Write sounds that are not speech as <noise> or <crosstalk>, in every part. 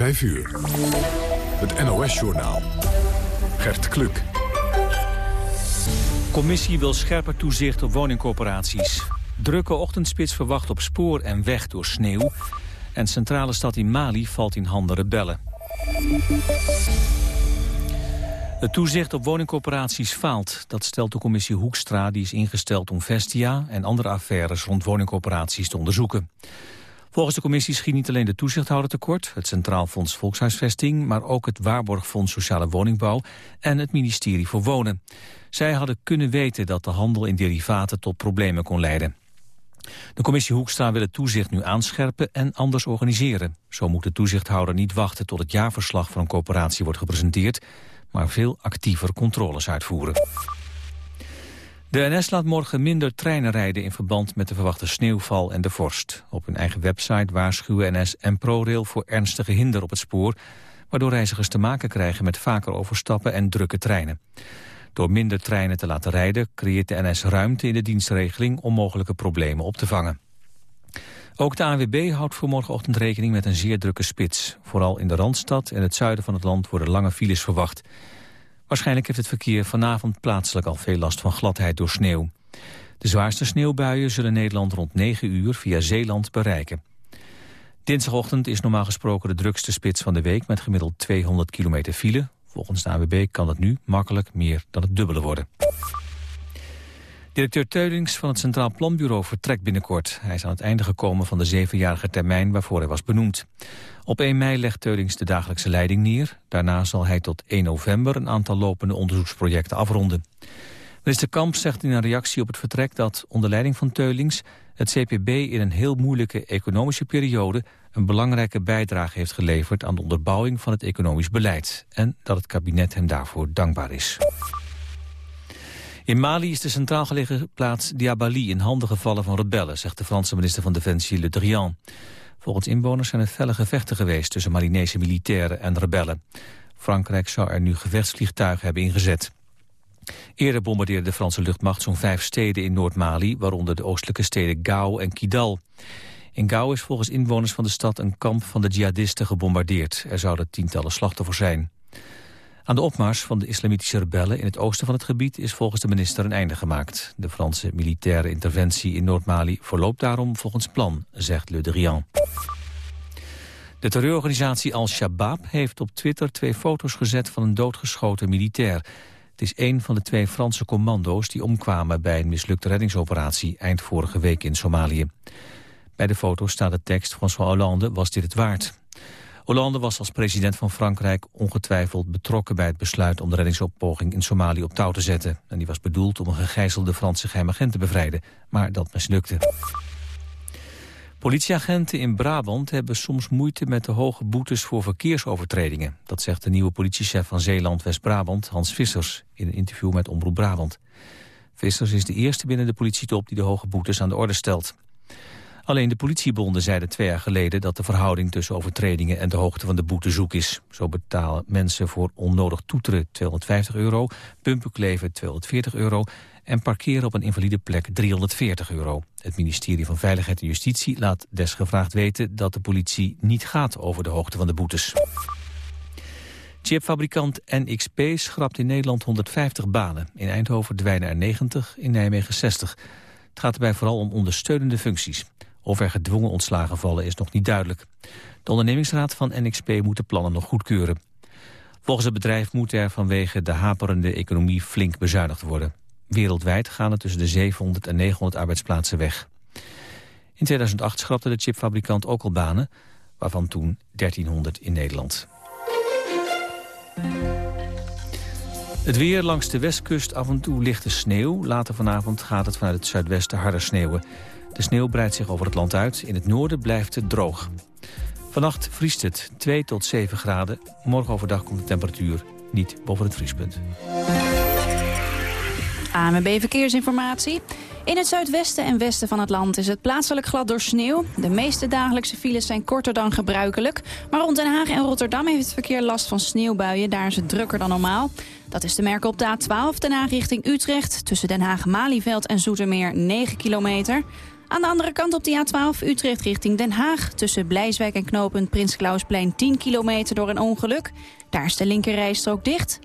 5 uur. Het NOS-journaal. Gert Kluk. Commissie wil scherper toezicht op woningcorporaties. Drukke ochtendspits verwacht op spoor en weg door sneeuw. En centrale stad in Mali valt in handen rebellen. Het toezicht op woningcorporaties faalt. Dat stelt de commissie Hoekstra, die is ingesteld om Vestia... en andere affaires rond woningcorporaties te onderzoeken. Volgens de commissie schiet niet alleen de toezichthouder tekort... het Centraal Fonds Volkshuisvesting... maar ook het Waarborgfonds Sociale Woningbouw... en het ministerie voor Wonen. Zij hadden kunnen weten dat de handel in derivaten tot problemen kon leiden. De commissie Hoekstra wil het toezicht nu aanscherpen en anders organiseren. Zo moet de toezichthouder niet wachten tot het jaarverslag van een coöperatie wordt gepresenteerd maar veel actiever controles uitvoeren. De NS laat morgen minder treinen rijden in verband met de verwachte sneeuwval en de vorst. Op hun eigen website waarschuwen NS en ProRail voor ernstige hinder op het spoor, waardoor reizigers te maken krijgen met vaker overstappen en drukke treinen. Door minder treinen te laten rijden creëert de NS ruimte in de dienstregeling om mogelijke problemen op te vangen. Ook de ANWB houdt voor morgenochtend rekening met een zeer drukke spits. Vooral in de Randstad en het zuiden van het land worden lange files verwacht. Waarschijnlijk heeft het verkeer vanavond plaatselijk al veel last van gladheid door sneeuw. De zwaarste sneeuwbuien zullen Nederland rond 9 uur via Zeeland bereiken. Dinsdagochtend is normaal gesproken de drukste spits van de week... met gemiddeld 200 kilometer file. Volgens de ANWB kan het nu makkelijk meer dan het dubbele worden. Directeur Teulings van het Centraal Planbureau vertrekt binnenkort. Hij is aan het einde gekomen van de zevenjarige termijn waarvoor hij was benoemd. Op 1 mei legt Teulings de dagelijkse leiding neer. Daarna zal hij tot 1 november een aantal lopende onderzoeksprojecten afronden. Minister Kamp zegt in een reactie op het vertrek dat onder leiding van Teulings het CPB in een heel moeilijke economische periode een belangrijke bijdrage heeft geleverd aan de onderbouwing van het economisch beleid en dat het kabinet hem daarvoor dankbaar is. In Mali is de centraal gelegen plaats Diabali in handen gevallen van rebellen, zegt de Franse minister van Defensie Le Drian. Volgens inwoners zijn er felle gevechten geweest tussen Malinese militairen en rebellen. Frankrijk zou er nu gevechtsvliegtuigen hebben ingezet. Eerder bombardeerde de Franse luchtmacht zo'n vijf steden in Noord-Mali, waaronder de oostelijke steden Gao en Kidal. In Gao is volgens inwoners van de stad een kamp van de jihadisten gebombardeerd. Er zouden tientallen slachtoffers zijn. Aan de opmars van de islamitische rebellen in het oosten van het gebied is volgens de minister een einde gemaakt. De Franse militaire interventie in Noord-Mali verloopt daarom volgens plan, zegt Le Drian. De terreurorganisatie Al-Shabaab heeft op Twitter twee foto's gezet van een doodgeschoten militair. Het is een van de twee Franse commando's die omkwamen bij een mislukte reddingsoperatie eind vorige week in Somalië. Bij de foto's staat de tekst François Hollande was dit het waard. Hollande was als president van Frankrijk ongetwijfeld betrokken bij het besluit om de reddingsoppoging in Somalië op touw te zetten. En die was bedoeld om een gegijzelde Franse geheimagent te bevrijden, maar dat mislukte. Politieagenten in Brabant hebben soms moeite met de hoge boetes voor verkeersovertredingen. Dat zegt de nieuwe politiechef van Zeeland-West-Brabant, Hans Vissers, in een interview met Omroep Brabant. Vissers is de eerste binnen de politietop die de hoge boetes aan de orde stelt. Alleen de politiebonden zeiden twee jaar geleden dat de verhouding tussen overtredingen en de hoogte van de boete zoek is. Zo betalen mensen voor onnodig toeteren 250 euro, pumpenkleven 240 euro en parkeren op een invalide plek 340 euro. Het ministerie van Veiligheid en Justitie laat desgevraagd weten dat de politie niet gaat over de hoogte van de boetes. Chipfabrikant NXP schrapt in Nederland 150 banen. In Eindhoven verdwijnen er 90, in Nijmegen 60. Het gaat erbij vooral om ondersteunende functies. Of er gedwongen ontslagen vallen is nog niet duidelijk. De ondernemingsraad van NXP moet de plannen nog goedkeuren. Volgens het bedrijf moet er vanwege de haperende economie flink bezuinigd worden. Wereldwijd gaan er tussen de 700 en 900 arbeidsplaatsen weg. In 2008 schrapte de chipfabrikant ook al banen, waarvan toen 1300 in Nederland. Het weer langs de westkust af en toe lichte sneeuw. Later vanavond gaat het vanuit het zuidwesten harder sneeuwen. De sneeuw breidt zich over het land uit. In het noorden blijft het droog. Vannacht vriest het 2 tot 7 graden. Morgen overdag komt de temperatuur niet boven het vriespunt. AMB Verkeersinformatie. In het zuidwesten en westen van het land is het plaatselijk glad door sneeuw. De meeste dagelijkse files zijn korter dan gebruikelijk. Maar rond Den Haag en Rotterdam heeft het verkeer last van sneeuwbuien. Daar is het drukker dan normaal. Dat is te merken op de A12 Den Haag richting Utrecht. Tussen Den Haag-Malieveld en Zoetermeer 9 kilometer. Aan de andere kant op de A12 Utrecht richting Den Haag... tussen Blijswijk en knooppunt Prins Klausplein 10 kilometer door een ongeluk. Daar is de linkerrijstrook dicht.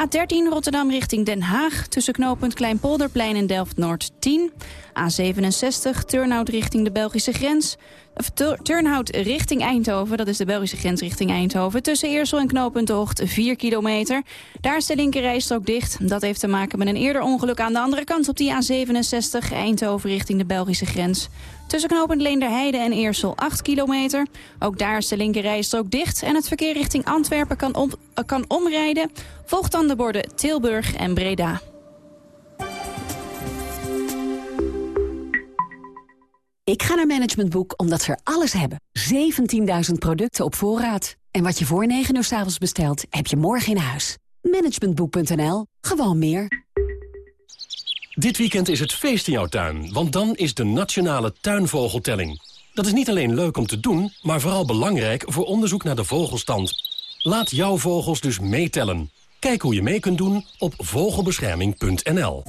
A13 Rotterdam richting Den Haag tussen knooppunt Kleinpolderplein en Delft-Noord 10. A67 Turnhout richting de Belgische grens. Of Turnhout richting Eindhoven, dat is de Belgische grens richting Eindhoven. Tussen Eersel en knooppunt Hocht 4 kilometer. Daar is de linkerrijstrook dicht. Dat heeft te maken met een eerder ongeluk aan de andere kant op die A67 Eindhoven richting de Belgische grens. Tussen knooppunt Leenderheide en Eersel 8 kilometer. Ook daar is de linkerrijstrook dicht en het verkeer richting Antwerpen kan, om, kan omrijden. Volgt dan de borden Tilburg en Breda. Ik ga naar Management Boek omdat ze er alles hebben. 17.000 producten op voorraad. En wat je voor 9 uur s avonds bestelt, heb je morgen in huis. Managementboek.nl. Gewoon meer. Dit weekend is het feest in jouw tuin, want dan is de Nationale Tuinvogeltelling. Dat is niet alleen leuk om te doen, maar vooral belangrijk voor onderzoek naar de vogelstand. Laat jouw vogels dus meetellen. Kijk hoe je mee kunt doen op vogelbescherming.nl.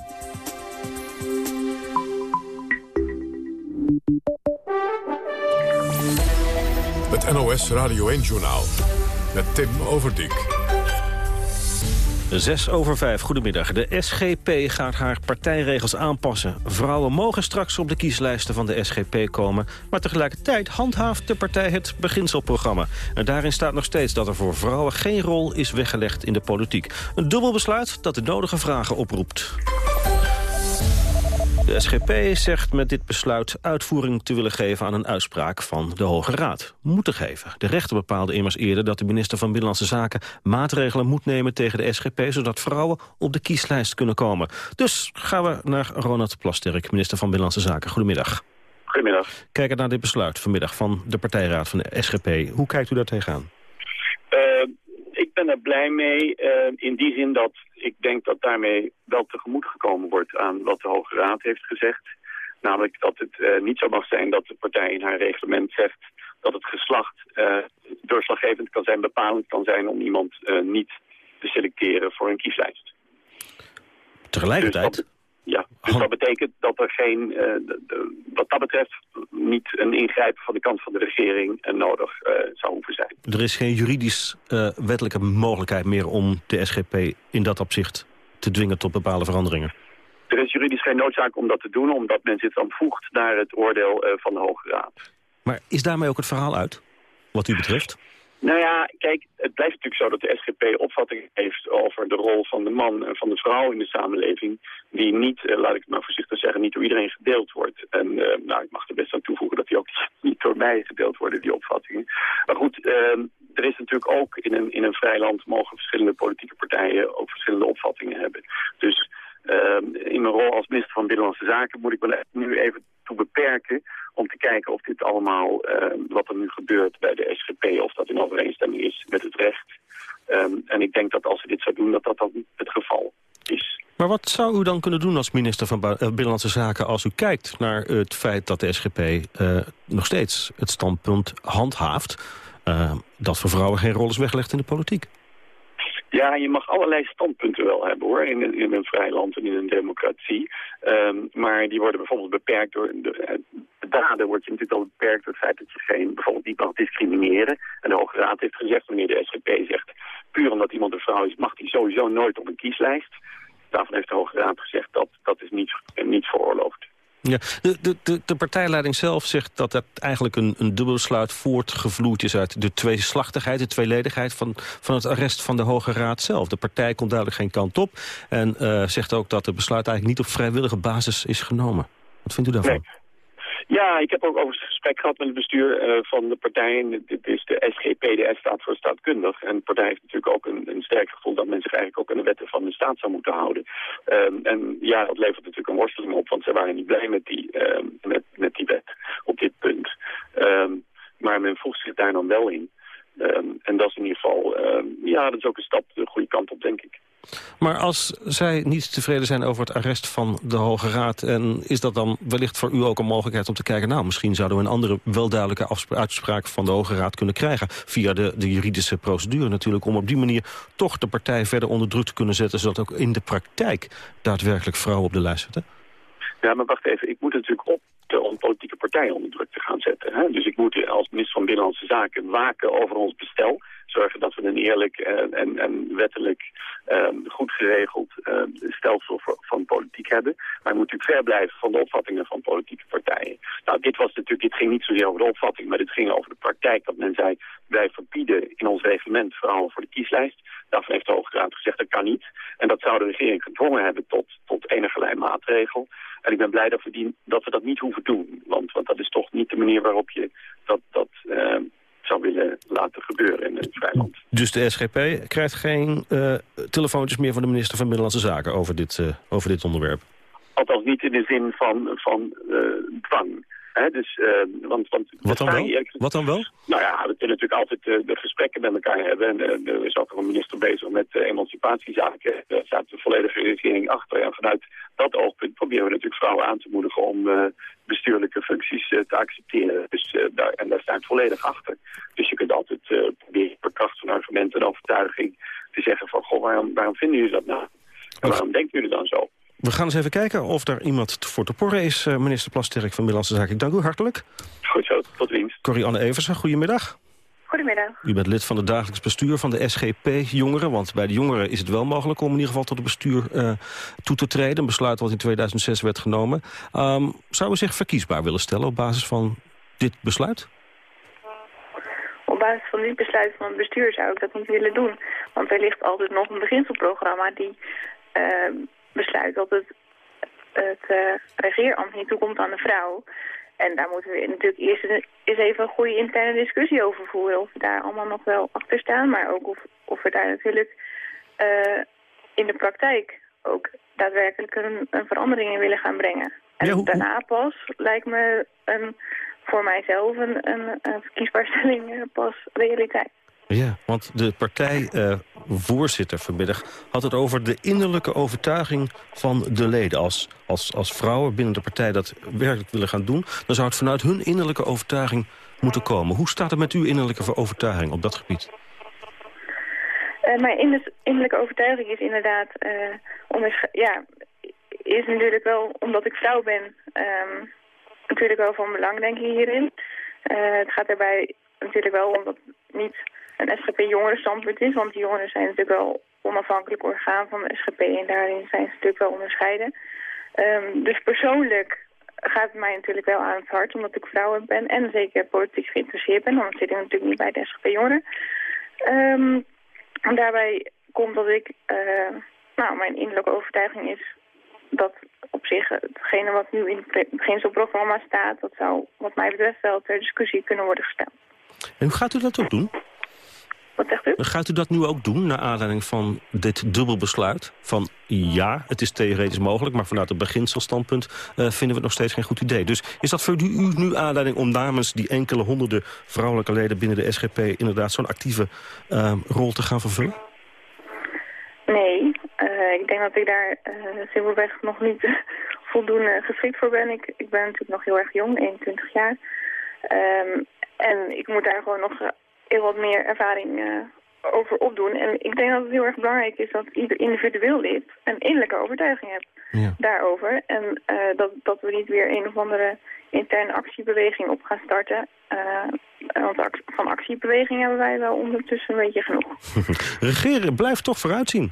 NOS Radio 1-journaal met Tim Overdijk. 6 over 5, goedemiddag. De SGP gaat haar partijregels aanpassen. Vrouwen mogen straks op de kieslijsten van de SGP komen... maar tegelijkertijd handhaaft de partij het beginselprogramma. En daarin staat nog steeds dat er voor vrouwen geen rol is weggelegd in de politiek. Een dubbel besluit dat de nodige vragen oproept. De SGP zegt met dit besluit uitvoering te willen geven aan een uitspraak van de Hoge Raad. Moeten geven. De rechter bepaalde immers eerder dat de minister van Binnenlandse Zaken maatregelen moet nemen tegen de SGP, zodat vrouwen op de kieslijst kunnen komen. Dus gaan we naar Ronald Plasterk, minister van Binnenlandse Zaken. Goedemiddag. Goedemiddag. Kijken naar dit besluit vanmiddag van de partijraad van de SGP. Hoe kijkt u daar tegenaan? Uh, ik ben er blij mee uh, in die zin dat ik denk dat daarmee wel tegemoet gekomen wordt aan wat de Hoge Raad heeft gezegd. Namelijk dat het uh, niet zo mag zijn dat de partij in haar reglement zegt dat het geslacht uh, doorslaggevend kan zijn, bepalend kan zijn om iemand uh, niet te selecteren voor een kieslijst. Tegelijkertijd? Dus dat, ja, dus oh. dat betekent dat er geen, wat dat betreft, niet een ingrijpen van de kant van de regering nodig zou hoeven zijn. Er is geen juridisch wettelijke mogelijkheid meer om de SGP in dat opzicht te dwingen tot bepaalde veranderingen? Er is juridisch geen noodzaak om dat te doen, omdat men zich dan voegt naar het oordeel uh, van de Hoge Raad. Maar is daarmee ook het verhaal uit, wat u betreft? Nou ja, kijk, het blijft natuurlijk zo dat de SGP opvatting heeft over de rol van de man en van de vrouw in de samenleving, die niet, uh, laat ik het maar voorzichtig zeggen, niet door iedereen gedeeld wordt. En uh, nou, ik mag er best aan toevoegen dat die ook <laughs> niet door mij gedeeld worden, die opvattingen. Maar goed, er is natuurlijk ook in een, in een vrij land mogen verschillende politieke partijen ook verschillende opvattingen hebben. Dus uh, in mijn rol als minister van Binnenlandse Zaken moet ik me nu even toe beperken om te kijken of dit allemaal, uh, wat er nu gebeurt bij de SGP, of dat in overeenstemming is met het recht. Um, en ik denk dat als ze dit zou doen, dat dat dan het geval is. Maar wat zou u dan kunnen doen als minister van Binnenlandse Zaken... als u kijkt naar het feit dat de SGP uh, nog steeds het standpunt handhaaft... Uh, dat voor vrouwen geen rol is weggelegd in de politiek? Ja, je mag allerlei standpunten wel hebben hoor, in, in een vrij land en in een democratie. Um, maar die worden bijvoorbeeld beperkt door... De, de daden wordt je natuurlijk al beperkt door het feit dat je geen, bijvoorbeeld niet mag discrimineren. En de Hoge Raad heeft gezegd, wanneer de SGP zegt... puur omdat iemand een vrouw is, mag die sowieso nooit op een kieslijst. Daarvan heeft de Hoge Raad gezegd dat dat is niet, niet veroorloofd. Ja, de, de, de, partijleiding zelf zegt dat het eigenlijk een, een dubbelsluit voortgevloeid is uit de tweeslachtigheid, de tweeledigheid van, van het arrest van de Hoge Raad zelf. De partij komt duidelijk geen kant op en uh, zegt ook dat het besluit eigenlijk niet op vrijwillige basis is genomen. Wat vindt u daarvan? Ja, ik heb ook over gesprek gehad met het bestuur uh, van de partij. Dit is de SGP, de staat voor staatkundig. En de partij heeft natuurlijk ook een, een sterk gevoel dat men zich eigenlijk ook aan de wetten van de staat zou moeten houden. Um, en ja, dat levert natuurlijk een worsteling op, want ze waren niet blij met die, um, met, met die wet op dit punt. Um, maar men voegt zich daar dan wel in. en dat is in ieder geval, ja, dat is ook een stap de goede kant op, denk ik. Maar als zij niet tevreden zijn over het arrest van de Hoge Raad... en is dat dan wellicht voor u ook een mogelijkheid om te kijken... nou, misschien zouden we een andere wel duidelijke uitspraak van de Hoge Raad kunnen krijgen... via de, de juridische procedure natuurlijk... om op die manier toch de partij verder onder druk te kunnen zetten... zodat ook in de praktijk daadwerkelijk vrouwen op de lijst zitten? Ja, maar wacht even. Ik moet natuurlijk op om politieke partijen onder druk te gaan zetten. Hè? Dus ik moet als minister van Binnenlandse Zaken waken over ons bestel. Zorgen dat we een eerlijk en, en, wettelijk um, goed geregeld um, stelsel van politiek hebben. Maar je moet natuurlijk ver blijven van de opvattingen van politieke partijen. Nou, dit, was natuurlijk, dit ging niet zozeer over de opvatting, maar dit ging over de praktijk. Dat men zei, wij verbieden in ons reglement vooral voor de kieslijst. Daarvan heeft de Hoge Raad gezegd, dat kan niet. En dat zou de regering gedwongen hebben tot, tot enige maatregel. En ik ben blij dat we, dat niet hoeven doen. Want, want dat is toch niet de manier waarop je dat, dat uh, zou willen laten gebeuren in het vrijland. Dus de SGP krijgt geen uh, telefoontjes meer van de minister van Binnenlandse Zaken over dit, uh, over dit onderwerp? Althans niet in de zin van, van dwang dus, uh, want, want Wat dan wel? Wat dan wel? Nou ja, we kunnen natuurlijk altijd uh, de gesprekken met elkaar hebben. En uh, er is ook een minister bezig met emancipatiezaken. Daar staat de volledige regering achter. En vanuit dat oogpunt proberen we natuurlijk vrouwen aan te moedigen om bestuurlijke functies te accepteren. Dus, daar, en daar staan we volledig achter. Dus je kunt altijd proberen per kracht van argumenten en overtuiging te zeggen van, goh, waarom, waarom vinden jullie dat nou? En waarom denken jullie dan zo? We gaan eens even kijken of er iemand voor te porren is. Uh, minister Plasterk van Binnenlandse Zaken, ik dank u hartelijk. Goed zo, tot winst. Corrie-Anne Eversen, goedemiddag. Goedemiddag. U bent lid van het dagelijks bestuur van de SGP-jongeren. Want bij de jongeren is het wel mogelijk om in ieder geval tot het bestuur uh, toe te treden. Een besluit wat in 2006 werd genomen. Um, zou u zich verkiesbaar willen stellen op basis van dit besluit? Op basis van dit besluit van het bestuur zou ik dat niet willen doen. Want er ligt altijd nog een beginselprogramma die... Uh, besluit dat het, het uh, regeerambt niet toekomt aan de vrouw. En daar moeten we natuurlijk eerst eens even een goede interne discussie over voeren. Of we daar allemaal nog wel achter staan, maar ook of, of we daar natuurlijk uh, in de praktijk ook daadwerkelijk een, een, verandering in willen gaan brengen. En ja, hoe, daarna pas lijkt me een, voor mijzelf een, een, een verkiesbaarstelling eh, pas realiteit. Ja, want de partijvoorzitter uh, vanmiddag had het over de innerlijke overtuiging van de leden. Als, als, als vrouwen binnen de partij dat werkelijk willen gaan doen... dan zou het vanuit hun innerlijke overtuiging moeten komen. Hoe staat het met uw innerlijke overtuiging op dat gebied? Uh, mijn innerlijke overtuiging is inderdaad... Uh, ja, is natuurlijk wel, omdat ik vrouw ben... Um, natuurlijk wel van belang, denk ik, hierin. het gaat daarbij natuurlijk wel om dat niet een SGP-jongerenstandpunt is. Want die jongeren zijn natuurlijk wel onafhankelijk orgaan van de SGP en daarin zijn ze natuurlijk wel onderscheiden. Um, dus persoonlijk gaat het mij natuurlijk wel aan het hart, omdat ik vrouw ben en zeker politiek geïnteresseerd ben. Dan zit ik natuurlijk niet bij de SGP-jongeren. Um, en daarbij komt dat ik, uh, nou, mijn innerlijke overtuiging is dat op zich hetgene wat nu in het beginselprogramma staat, dat zou wat mij betreft wel ter discussie kunnen worden gesteld. En hoe gaat u dat ook doen? Wat zegt u? Gaat u dat nu ook doen, naar aanleiding van dit dubbelbesluit? Van ja, het is theoretisch mogelijk, maar vanuit het beginselstandpunt uh, vinden we het nog steeds geen goed idee. Dus is dat voor u nu aanleiding om namens die enkele honderden vrouwelijke leden binnen de SGP inderdaad zo'n actieve uh, rol te gaan vervullen? Nee, uh, ik denk dat ik daar simpelweg nog niet <laughs> voldoende geschikt voor ben. Ik, ik ben natuurlijk nog heel erg jong, 21 jaar. Um, en ik moet daar gewoon nog heel wat meer ervaring uh, over opdoen. En ik denk dat het heel erg belangrijk is dat ieder individueel lid een innerlijke overtuiging heeft ja. daarover. En uh, dat, dat we niet weer een of andere interne actiebeweging op gaan starten. Uh, want van actiebeweging hebben wij wel ondertussen een beetje genoeg. <laughs> Regeren blijft toch vooruitzien.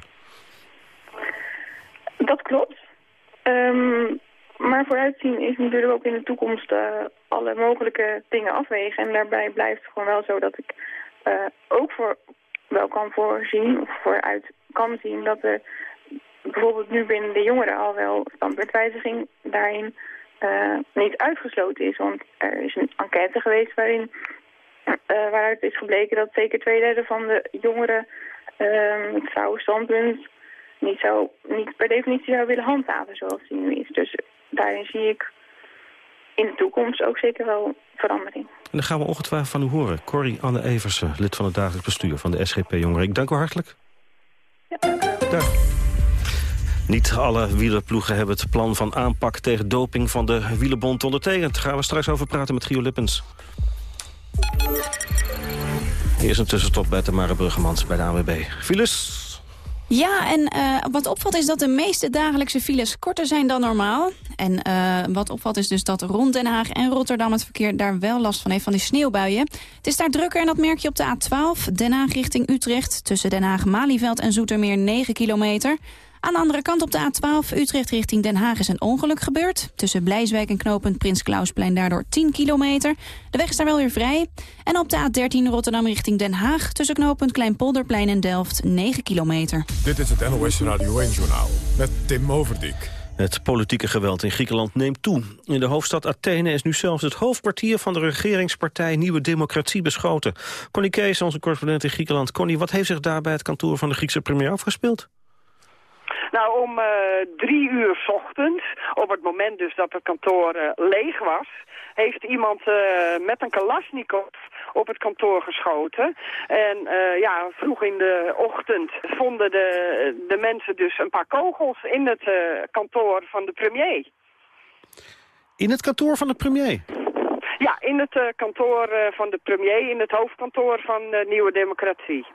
Dat klopt. Um, maar vooruitzien is natuurlijk ook in de toekomst uh, alle mogelijke dingen afwegen. En daarbij blijft het gewoon wel zo dat ik uh, ook voor, wel kan voorzien of vooruit kan zien dat er bijvoorbeeld nu binnen de jongeren al wel standpuntwijziging daarin uh, niet uitgesloten is. Want er is een enquête geweest waarin waaruit is gebleken dat zeker twee derde van de jongeren het vrouwenstandpunt niet, zou, niet per definitie zou willen handhaven zoals die nu is. Dus daarin zie ik in de toekomst ook zeker wel verandering. En dan gaan we ongetwijfeld van u horen. Corrie Anne Eversen, lid van het dagelijks bestuur van de SGP Jongeren. Ik dank u hartelijk. Ja, Niet alle wielerploegen hebben het plan van aanpak tegen doping van de wielerbond ondertekend. Daar gaan we straks over praten met Gio Lippens. Eerst een tussenstop bij Tamara Bruggemans bij de AWB. Files? Ja, en uh, wat opvalt is dat de meeste dagelijkse files korter zijn dan normaal. En uh, wat opvalt is dus dat rond Den Haag en Rotterdam het verkeer daar wel last van heeft van die sneeuwbuien. Het is daar drukker en dat merk je op de A12. Den Haag richting Utrecht. Tussen Den Haag, Malieveld en Zoetermeer 9 kilometer. Aan de andere kant op de A12 Utrecht richting Den Haag is een ongeluk gebeurd. Tussen Blijswijk en knooppunt Prins Klausplein daardoor 10 kilometer. De weg is daar wel weer vrij. En op de A13 Rotterdam richting Den Haag... tussen knooppunt Kleinpolderplein en Delft 9 kilometer. Dit is het NOS Radio 1-journaal met Tim Overdijk. Het politieke geweld in Griekenland neemt toe. In de hoofdstad Athene is nu zelfs het hoofdkwartier van de regeringspartij Nieuwe Democratie beschoten. Connie Kees, onze correspondent in Griekenland. Connie, wat heeft zich daar bij het kantoor van de Griekse premier afgespeeld? Nou, om uh, drie uur s ochtends, op het moment dus dat het kantoor uh, leeg was... heeft iemand uh, met een kalasjnikov op het kantoor geschoten. En ja, vroeg in de ochtend vonden de, de mensen dus een paar kogels in het kantoor van de premier. In het kantoor van de premier? Ja, in het kantoor van de premier, in het hoofdkantoor van Nieuwe Democratie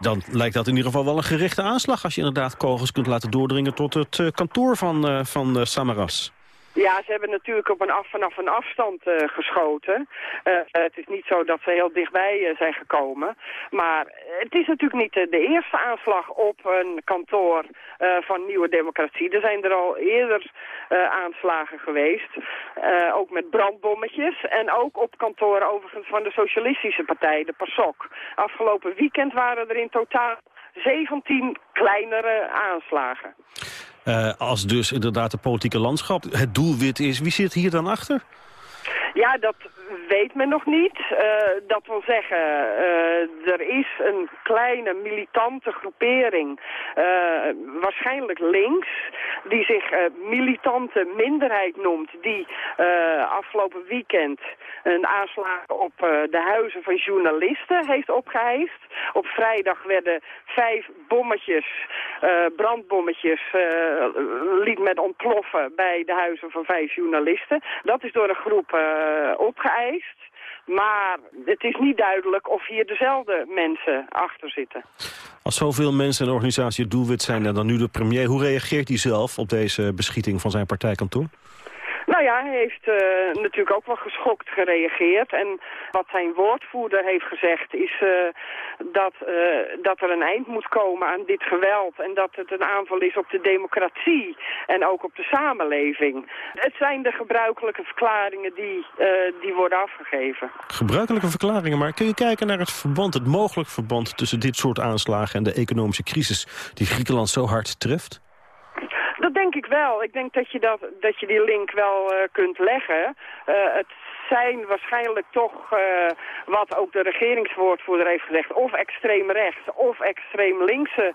dan lijkt dat in ieder geval wel een gerichte aanslag... als je inderdaad kogels kunt laten doordringen tot het uh, kantoor van, uh, van uh, Samaras. Ja, ze hebben natuurlijk op een af, vanaf een afstand uh, geschoten. Uh, het is niet zo dat ze heel dichtbij zijn gekomen. Maar het is natuurlijk niet de eerste aanslag op een kantoor van Nieuwe Democratie. Er zijn er al eerder aanslagen geweest. ook met brandbommetjes. En ook op kantoren overigens van de Socialistische Partij, de PASOK. Afgelopen weekend waren er in totaal 17 kleinere aanslagen. Uh, als dus inderdaad het politieke landschap het doelwit is. Wie zit hier dan achter? Ja, dat weet men nog niet. Uh, dat wil zeggen, uh, er is een kleine militante groepering, uh, waarschijnlijk links, die zich militante minderheid noemt, die afgelopen weekend een aanslag op de huizen van journalisten heeft opgeheist. Op vrijdag werden vijf bommetjes, brandbommetjes, liet men ontploffen bij de huizen van vijf journalisten. Dat is door een groep opgeëist. Maar het is niet duidelijk of hier dezelfde mensen achter zitten. Als zoveel mensen en organisatie het doelwit zijn en dan nu de premier... hoe reageert hij zelf op deze beschieting van zijn partijkantoor? Heeft uh, natuurlijk ook wel geschokt gereageerd. En wat zijn woordvoerder heeft gezegd is uh, dat, uh, dat er een eind moet komen aan dit geweld. En dat het een aanval is op de democratie en ook op de samenleving. Het zijn de gebruikelijke verklaringen die, die worden afgegeven. Gebruikelijke verklaringen, maar kun je kijken naar het verband, het mogelijk verband tussen dit soort aanslagen en de economische crisis die Griekenland zo hard treft? Wel. Ik denk dat je, dat, dat je die link wel uh, kunt leggen. Uh, het zijn waarschijnlijk toch, uh, wat ook de regeringswoordvoerder heeft gezegd, of extreem rechts of extreem linkse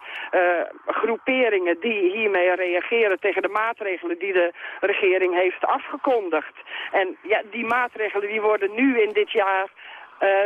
groeperingen die hiermee reageren tegen de maatregelen die de regering heeft afgekondigd. En ja, die maatregelen die worden nu in dit jaar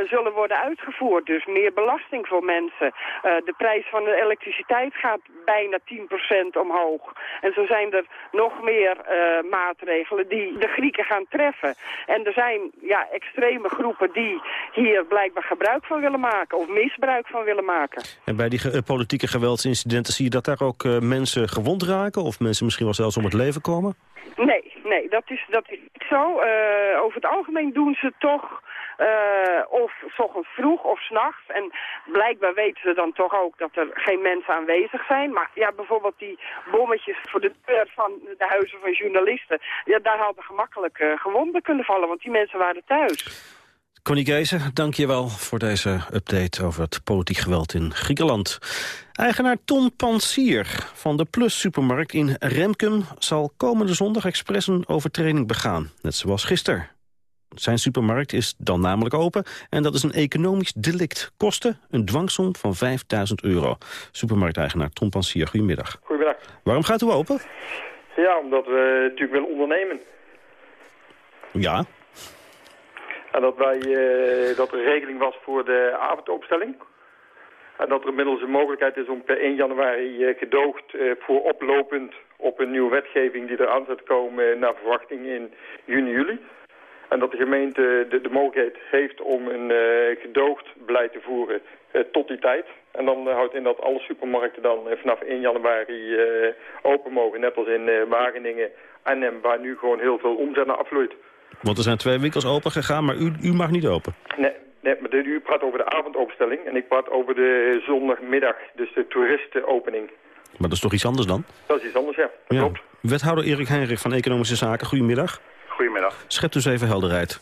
zullen worden uitgevoerd. Dus meer belasting voor mensen. Uh, de prijs van de elektriciteit gaat bijna 10% omhoog. En zo zijn er nog meer uh, maatregelen die de Grieken gaan treffen. En er zijn ja, extreme groepen die hier blijkbaar gebruik van willen maken. Of misbruik van willen maken. En bij die politieke geweldsincidenten zie je dat daar ook mensen gewond raken? Of mensen misschien wel zelfs om het leven komen? Nee, nee, dat is, dat is niet zo. over het algemeen doen ze toch uh, of s vroeg of s'nachts. En blijkbaar weten ze dan toch ook dat er geen mensen aanwezig zijn. Maar ja, bijvoorbeeld die bommetjes voor de deur van de huizen van journalisten. Ja, daar hadden gemakkelijk uh, gewonden kunnen vallen, want die mensen waren thuis. Connie Geizen, dank je wel voor deze update over het politiek geweld in Griekenland. Eigenaar Ton Pansier van de Plus supermarkt in Remkum... zal komende zondag expres een overtreding begaan, net zoals gisteren. Zijn supermarkt is dan namelijk open en dat is een economisch delict. Kosten een dwangsom van 5000 euro. Supermarkteigenaar Tom Pansier, goedemiddag. Goedemiddag. Waarom gaat u open? Ja, omdat we natuurlijk willen ondernemen. Ja. En dat, wij, uh, dat er regeling was voor de avondopstelling. En dat er inmiddels een mogelijkheid is om per 1 januari uh, gedoogd uh, voor oplopend op een nieuwe wetgeving die eraan zit komen naar verwachting in juni, juli. En dat de gemeente de, de mogelijkheid heeft om een uh, gedoogd beleid te voeren uh, tot die tijd. En dan houdt in dat alle supermarkten dan vanaf 1 januari open mogen. Net als in Wageningen, Arnhem, waar nu gewoon heel veel omzet naar afvloeit. Want er zijn twee winkels open gegaan, maar u, u mag niet open. Nee, nee maar u praat over de avondopenstelling en ik praat over de zondagmiddag, dus de toeristenopening. Maar dat is toch iets anders dan? Dat is iets anders, ja. Dat klopt. Wethouder Erik Heinrich van Economische Zaken, goedemiddag. Goedemiddag. Schep dus even helderheid.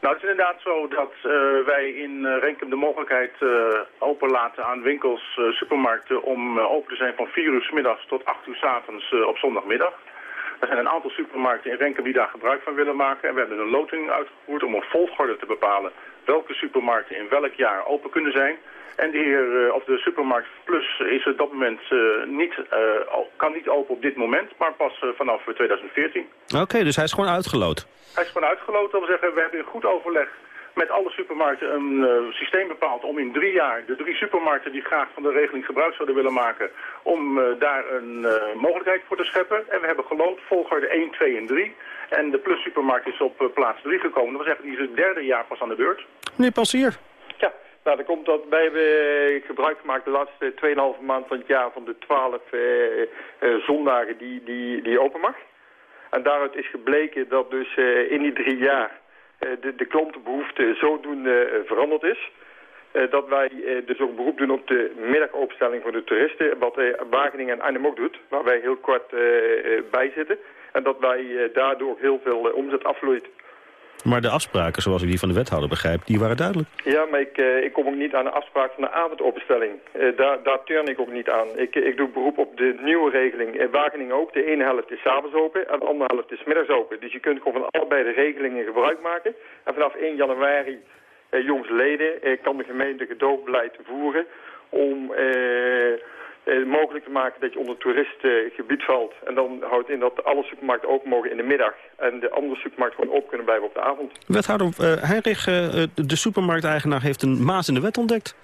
Nou, het is inderdaad zo dat uh, wij in uh, Renkum de mogelijkheid uh, openlaten aan winkels, supermarkten... om open te zijn van 4 uur s middags tot 8 uur s avonds op zondagmiddag. Er zijn een aantal supermarkten in Renkum die daar gebruik van willen maken. En we hebben een loting uitgevoerd om een volgorde te bepalen welke supermarkten in welk jaar open kunnen zijn. En de heer, of de supermarkt Plus is op dat moment niet, kan niet open op dit moment, maar pas vanaf 2014. Oké, dus hij is gewoon uitgeloot? Hij is gewoon uitgeloot. Dat wil zeggen, we hebben in goed overleg met alle supermarkten een uh, systeem bepaald om in drie jaar de drie supermarkten die graag van de regeling gebruik zouden willen maken, om uh, daar een uh, mogelijkheid voor te scheppen. En we hebben geloot volgorde 1, 2 en 3. En de Plus supermarkt is op plaats 3 gekomen. Dat wil zeggen, die is het derde jaar pas aan de beurt. Meneer Passier. Nou, dan komt dat wij hebben gebruik gemaakt de laatste 2,5 maand van het jaar van de 12 zondagen die, die, die open mag. En daaruit is gebleken dat dus in die drie jaar de, de klantenbehoefte zodoende veranderd is. dat wij dus ook beroep doen op de middagopenstelling voor de toeristen. Wat Wageningen en Arnhem ook doet, waar wij heel kort bij zitten. En dat wij daardoor heel veel omzet afvloeit. Maar de afspraken, zoals ik die van de wethouder begrijp, die waren duidelijk. Ja, maar ik, uh, ik kom ook niet aan de afspraak van de avondopenstelling. Uh, daar, daar turn ik ook niet aan. Ik, ik doe beroep op de nieuwe regeling. In Wageningen ook. De ene helft is s'avonds open en de andere helft is middags open. Dus je kunt gewoon van allebei de regelingen gebruik maken. En vanaf 1 januari, jongsleden, kan de gemeente gedoogbeleid voeren om eh, mogelijk te maken dat je onder toeristengebied valt. En dan houdt in dat alle supermarkten open mogen in de middag. En de andere supermarkten gewoon open kunnen blijven op de avond. Wethouder uh, Heinrich, uh, de supermarkteigenaar heeft een maas in de wet ontdekt.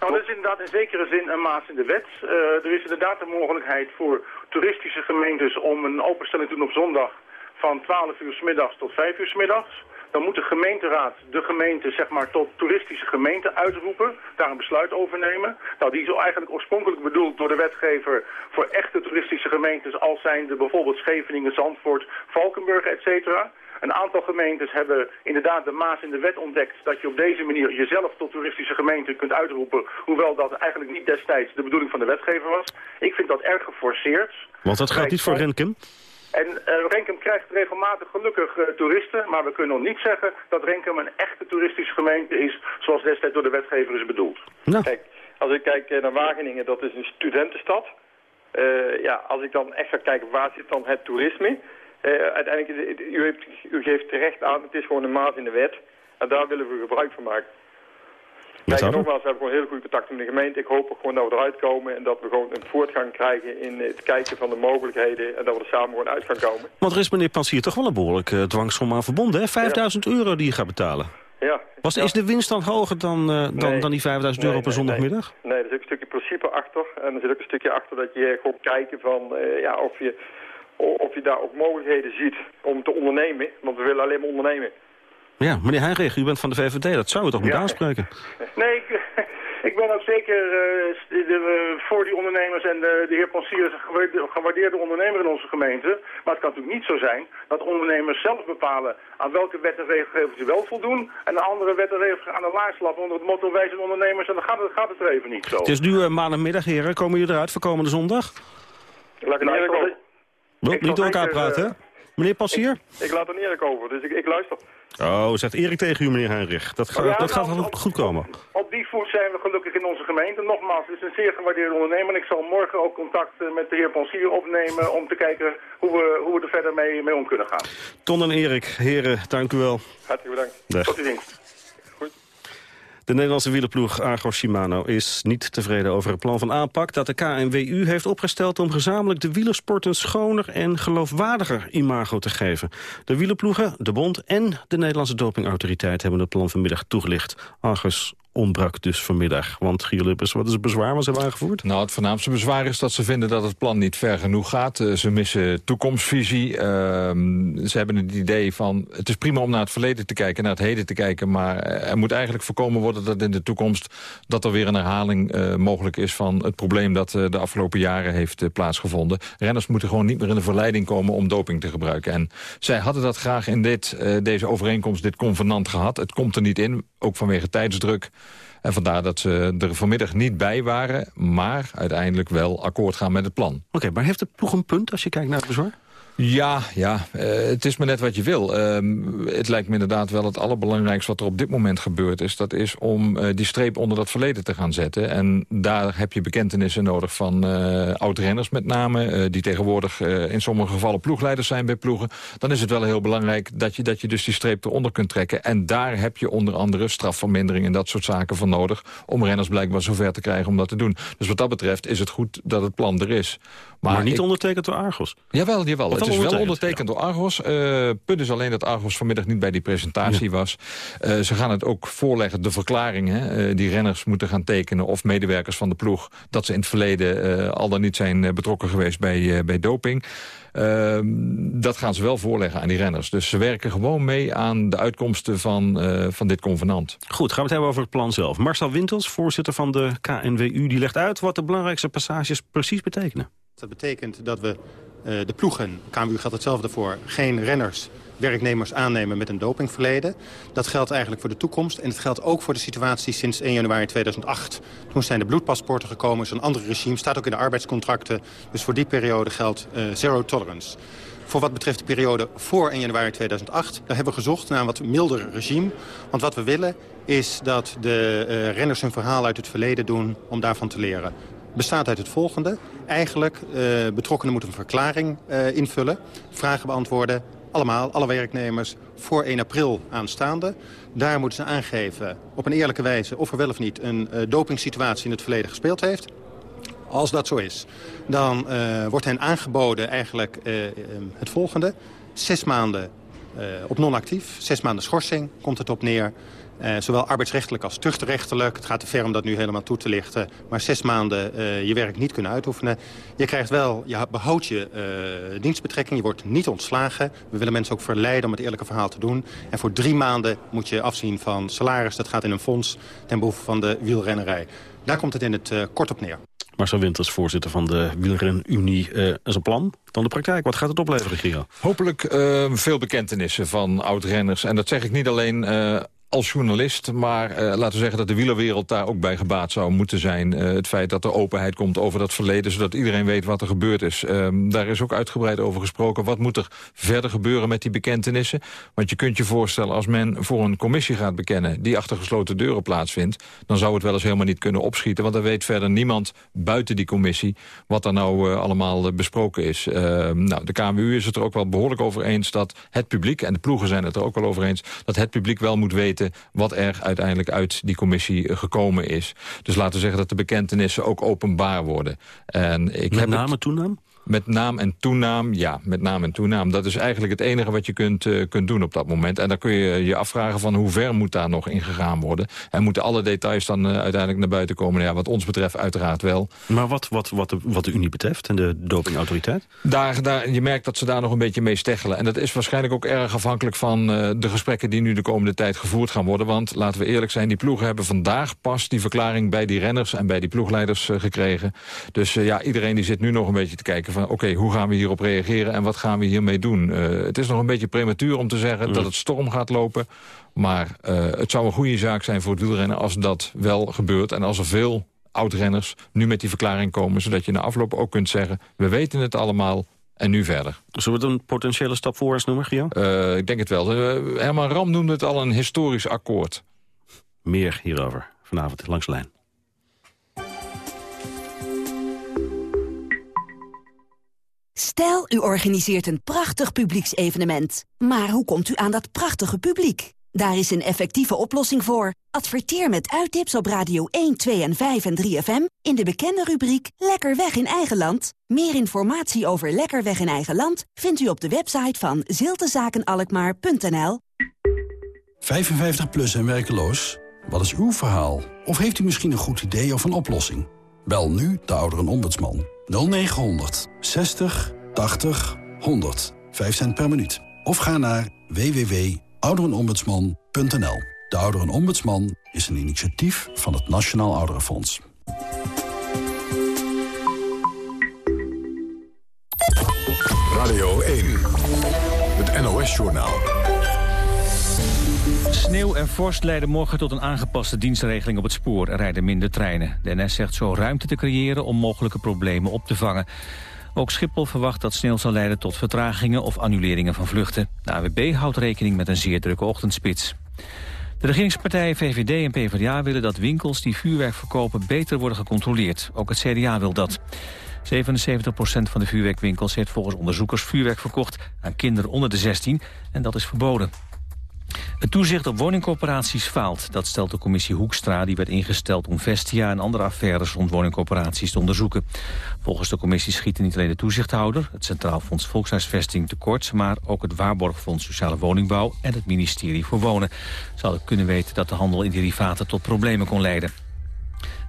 Nou, dat is inderdaad in zekere zin een maas in de wet. Uh, er is inderdaad de mogelijkheid voor toeristische gemeentes om een openstelling te doen op zondag van 12 uur s middags tot 5 uur s middags dan moet de gemeenteraad de gemeente zeg maar, tot toeristische gemeente uitroepen, daar een besluit over nemen. Nou, die is eigenlijk oorspronkelijk bedoeld door de wetgever voor echte toeristische gemeentes als zijnde bijvoorbeeld Scheveningen, Zandvoort, Valkenburg, et cetera. Een aantal gemeentes hebben inderdaad de maas in de wet ontdekt dat je op deze manier jezelf tot toeristische gemeente kunt uitroepen, hoewel dat eigenlijk niet destijds de bedoeling van de wetgever was. Ik vind dat erg geforceerd. Want dat gaat niet voor Renkum? En uh, Renkum krijgt regelmatig gelukkig uh, toeristen, maar we kunnen nog niet zeggen dat Renkum een echte toeristische gemeente is, zoals destijds door de wetgever is bedoeld. Nou. Kijk, als ik kijk uh, naar Wageningen, dat is een studentenstad. ja, als ik dan echt ga kijken, waar zit dan het toerisme? uiteindelijk, u, heeft, u geeft terecht aan, het is gewoon een maat in de wet. En daar willen we gebruik van maken. Kijk, nogmaals, we hebben gewoon heel goede contacten met de gemeente. Ik hoop gewoon dat we eruit komen en dat we gewoon een voortgang krijgen in het kijken van de mogelijkheden. En dat we er samen gewoon uit gaan komen. Want er is meneer Pansier toch wel een behoorlijk uh, dwangsom aan verbonden, hè? 5000 euro die je gaat betalen. Ja. Was, Is de winst dan hoger dan, uh, dan, nee. dan die 5000 euro nee, per zondagmiddag? Nee. nee, er zit ook een stukje principe achter. En er zit ook een stukje achter dat je gewoon kijken van uh, ja, of, je, of je daar ook mogelijkheden ziet om te ondernemen. Want we willen alleen maar ondernemen. Ja, meneer Heinrich, u bent van de VVD. Dat zou u toch moeten ja. aanspreken? <laughs> Nee, ik, <laughs> ik ben ook zeker uh, de, uh, voor die ondernemers. En de, de heer Ponsier is een gewaardeerde ondernemer in onze gemeente. Maar het kan natuurlijk niet zo zijn dat ondernemers zelf bepalen... aan welke wet en regelgeving ze wel voldoen... en de andere wet en regelgeving aan de laars lappen onder het motto... wij zijn ondernemers en dan gaat het, gaat het er even niet zo. Het is nu uh, maandagmiddag, heren. Komen jullie eruit voor komende zondag? Laat ik nou, ik zal, Wilt niet door elkaar praten, hè? Meneer Passier? Ik, ik laat er niet eerlijk over, dus ik, ik luister. Oh, zegt Erik tegen u, meneer Heinrich. Dat, ga, ja, dat nou, gaat wel goed komen. Op, op die voet zijn we gelukkig in onze gemeente. Nogmaals, het is een zeer gewaardeerde ondernemer. En ik zal morgen ook contact met de heer Pansier opnemen... om te kijken hoe we, hoe we er verder mee, mee om kunnen gaan. Ton en Erik, heren, dank u wel. Hartelijk bedankt. Dag. Tot uw dienst. De Nederlandse wielerploeg Argo Shimano is niet tevreden over het plan van aanpak dat de KNWU heeft opgesteld om gezamenlijk de wielersport een schoner en geloofwaardiger imago te geven. De wielerploegen, de bond en de Nederlandse dopingautoriteit hebben het plan vanmiddag toegelicht. Argus ontbrak dus vanmiddag. Want Giel Lippers, wat is het bezwaar wat ze hebben aangevoerd? Nou, het voornaamste bezwaar is dat ze vinden dat het plan niet ver genoeg gaat. Eh, ze missen toekomstvisie. Ehm, ze hebben het idee van, het is prima om naar het verleden te kijken, naar het heden te kijken, maar er moet eigenlijk voorkomen worden dat in de toekomst dat er weer een herhaling uh, mogelijk is van het probleem dat uh, de afgelopen jaren heeft plaatsgevonden. Renners moeten gewoon niet meer in de verleiding komen om doping te gebruiken. En zij hadden dat graag in dit, deze overeenkomst, dit convenant gehad. Het komt er niet in, ook vanwege tijdsdruk. En vandaar dat ze er vanmiddag niet bij waren... maar uiteindelijk wel akkoord gaan met het plan. Oké, maar heeft de ploeg een punt als je kijkt naar het bezwaar? Ja, ja uh, het is maar net wat je wil. Uh, het lijkt me inderdaad wel het allerbelangrijkste wat er op dit moment gebeurd is. Dat is om uh, die streep onder dat verleden te gaan zetten. En daar heb je bekentenissen nodig van uh, oud-renners met name... die tegenwoordig in sommige gevallen ploegleiders zijn bij ploegen. Dan is het wel heel belangrijk dat je, dat je dus die streep eronder kunt trekken. En daar heb je onder andere strafvermindering en dat soort zaken voor nodig... om renners blijkbaar zover te krijgen om dat te doen. Dus wat dat betreft is het goed dat het plan er is. Maar, niet ondertekend door Argos? Jawel, jawel. Het is wel ondertekend door Argos. Uh, punt is alleen dat Argos vanmiddag niet bij die presentatie was. Uh, ze gaan het ook voorleggen, de verklaring... Hè, uh, die renners moeten gaan tekenen of medewerkers van de ploeg... dat ze in het verleden al dan niet zijn betrokken geweest bij, bij doping. Ehm, dat gaan ze wel voorleggen aan die renners. Dus ze werken gewoon mee aan de uitkomsten van, van dit convenant. Goed, gaan we het hebben over het plan zelf. Marcel Wintels, voorzitter van de KNWU, die legt uit... wat de belangrijkste passages precies betekenen. Dat betekent dat we de ploegen, KMU geldt hetzelfde voor, geen renners, werknemers aannemen met een dopingverleden. Dat geldt eigenlijk voor de toekomst en het geldt ook voor de situatie sinds 1 januari 2008. Toen zijn de bloedpaspoorten gekomen, is een ander regime, staat ook in de arbeidscontracten. Dus voor die periode geldt uh, zero tolerance. Voor wat betreft de periode voor 1 januari 2008... daar hebben we gezocht naar een wat milder regime. Want wat we willen is dat de uh, renners hun verhaal uit het verleden doen om daarvan te leren bestaat uit het volgende. Eigenlijk, uh, betrokkenen moeten een verklaring uh, invullen, vragen beantwoorden. Allemaal, alle werknemers, voor 1 april aanstaande. Daar moeten ze aangeven op een eerlijke wijze of er wel of niet een uh, dopingsituatie in het verleden gespeeld heeft. Als dat zo is, dan wordt hen aangeboden eigenlijk het volgende. Zes maanden op non-actief, zes maanden schorsing komt het op neer. Uh, zowel arbeidsrechtelijk als tuchtrechtelijk. Het gaat te ver om dat nu helemaal toe te lichten. Maar zes maanden uh, je werk niet kunnen uitoefenen. Je krijgt wel, je behoudt je uh, dienstbetrekking. Je wordt niet ontslagen. We willen mensen ook verleiden om het eerlijke verhaal te doen. En voor drie maanden moet je afzien van salaris. Dat gaat in een fonds ten behoeve van de wielrennerij. Daar komt het in het kort op neer. Marcel Winters, voorzitter van de Wielrenunie. Uh, is een plan, dan de praktijk. Wat gaat het opleveren, Giro? Hopelijk uh, veel bekentenissen van oud-renners. En dat zeg ik niet alleen uh, als journalist. Maar uh, laten we zeggen dat de wielerwereld daar ook bij gebaat zou moeten zijn. Uh, het feit dat er openheid komt over dat verleden... zodat iedereen weet wat er gebeurd is. Uh, daar is ook uitgebreid over gesproken. Wat moet er verder gebeuren met die bekentenissen? Want je kunt je voorstellen als men voor een commissie gaat bekennen... die achter gesloten deuren plaatsvindt... dan zou het wel eens helemaal niet kunnen opschieten. Want dan weet verder niemand buiten die commissie... wat er nou allemaal besproken is. Ehm, nou, de KMU is het er ook wel behoorlijk over eens... dat het publiek, en de ploegen zijn het er ook wel over eens... dat het publiek wel moet weten wat er uiteindelijk uit die commissie eh, gekomen is. Dus laten we zeggen dat de bekentenissen ook openbaar worden. En ik Met heb name het... toenam? Met naam en toenaam, ja, met naam en toenaam. Dat is eigenlijk het enige wat je kunt, uh, kunt doen op dat moment. En dan kun je je afvragen van hoe ver moet daar nog in gegaan worden. En moeten alle details dan uh, uiteindelijk naar buiten komen? Ja, wat ons betreft uiteraard wel. Maar wat, wat, wat, de, wat de Unie betreft en de dopingautoriteit? Daar, daar, je merkt dat ze daar nog een beetje mee steggelen. En dat is waarschijnlijk ook erg afhankelijk van uh, de gesprekken... die nu de komende tijd gevoerd gaan worden. Want laten we eerlijk zijn, die ploegen hebben vandaag pas die verklaring... bij die renners en bij die ploegleiders gekregen. Dus ja, iedereen die zit nu nog een beetje te kijken van oké, hoe gaan we hierop reageren en wat gaan we hiermee doen? Uh, het is nog een beetje prematuur om te zeggen mm. dat het storm gaat lopen. Maar uh, het zou een goede zaak zijn voor het wielrennen als dat wel gebeurt. En als er veel oudrenners nu met die verklaring komen... zodat je na afloop ook kunt zeggen, we weten het allemaal, en nu verder. Zullen we het een potentiële stap voorwaarts noemen, Gio? Uh, ik denk het wel. Uh, Herman Ram noemde het al een historisch akkoord. Meer hierover vanavond langs de lijn. Stel, u organiseert een prachtig publieksevenement. Maar hoe komt u aan dat prachtige publiek? Daar is een effectieve oplossing voor. Adverteer met uittips op Radio 1, 2 en 5 en 3FM... in de bekende rubriek Lekker weg in eigen land. Meer informatie over Lekker weg in eigen land... vindt u op de website van ziltezakenalkmaar.nl. 55 plus en werkeloos? Wat is uw verhaal? Of heeft u misschien een goed idee of een oplossing? Bel nu de Ouderenombudsman 0900 60 80 100. 5 cent per minuut. Of ga naar www.ouderenombudsman.nl. De Ouderenombudsman is een initiatief van het Nationaal Ouderenfonds. Radio 1, het NOS-journaal. Sneeuw en vorst leiden morgen tot een aangepaste dienstregeling op het spoor. Er rijden minder treinen. De NS zegt zo ruimte te creëren om mogelijke problemen op te vangen. Ook Schiphol verwacht dat sneeuw zal leiden tot vertragingen of annuleringen van vluchten. De AWB houdt rekening met een zeer drukke ochtendspits. De regeringspartijen VVD en PvdA willen dat winkels die vuurwerk verkopen beter worden gecontroleerd. Ook het CDA wil dat. 77% van de vuurwerkwinkels heeft volgens onderzoekers vuurwerk verkocht aan kinderen onder de 16 en dat is verboden. Het toezicht op woningcorporaties faalt. Dat stelt de commissie Hoekstra, die werd ingesteld om Vestia en andere affaires rond woningcorporaties te onderzoeken. Volgens de commissie schieten niet alleen de toezichthouder, het Centraal Fonds Volkshuisvesting tekort, maar ook het Waarborgfonds Sociale Woningbouw en het ministerie voor Wonen. Ze hadden kunnen weten dat de handel in derivaten tot problemen kon leiden.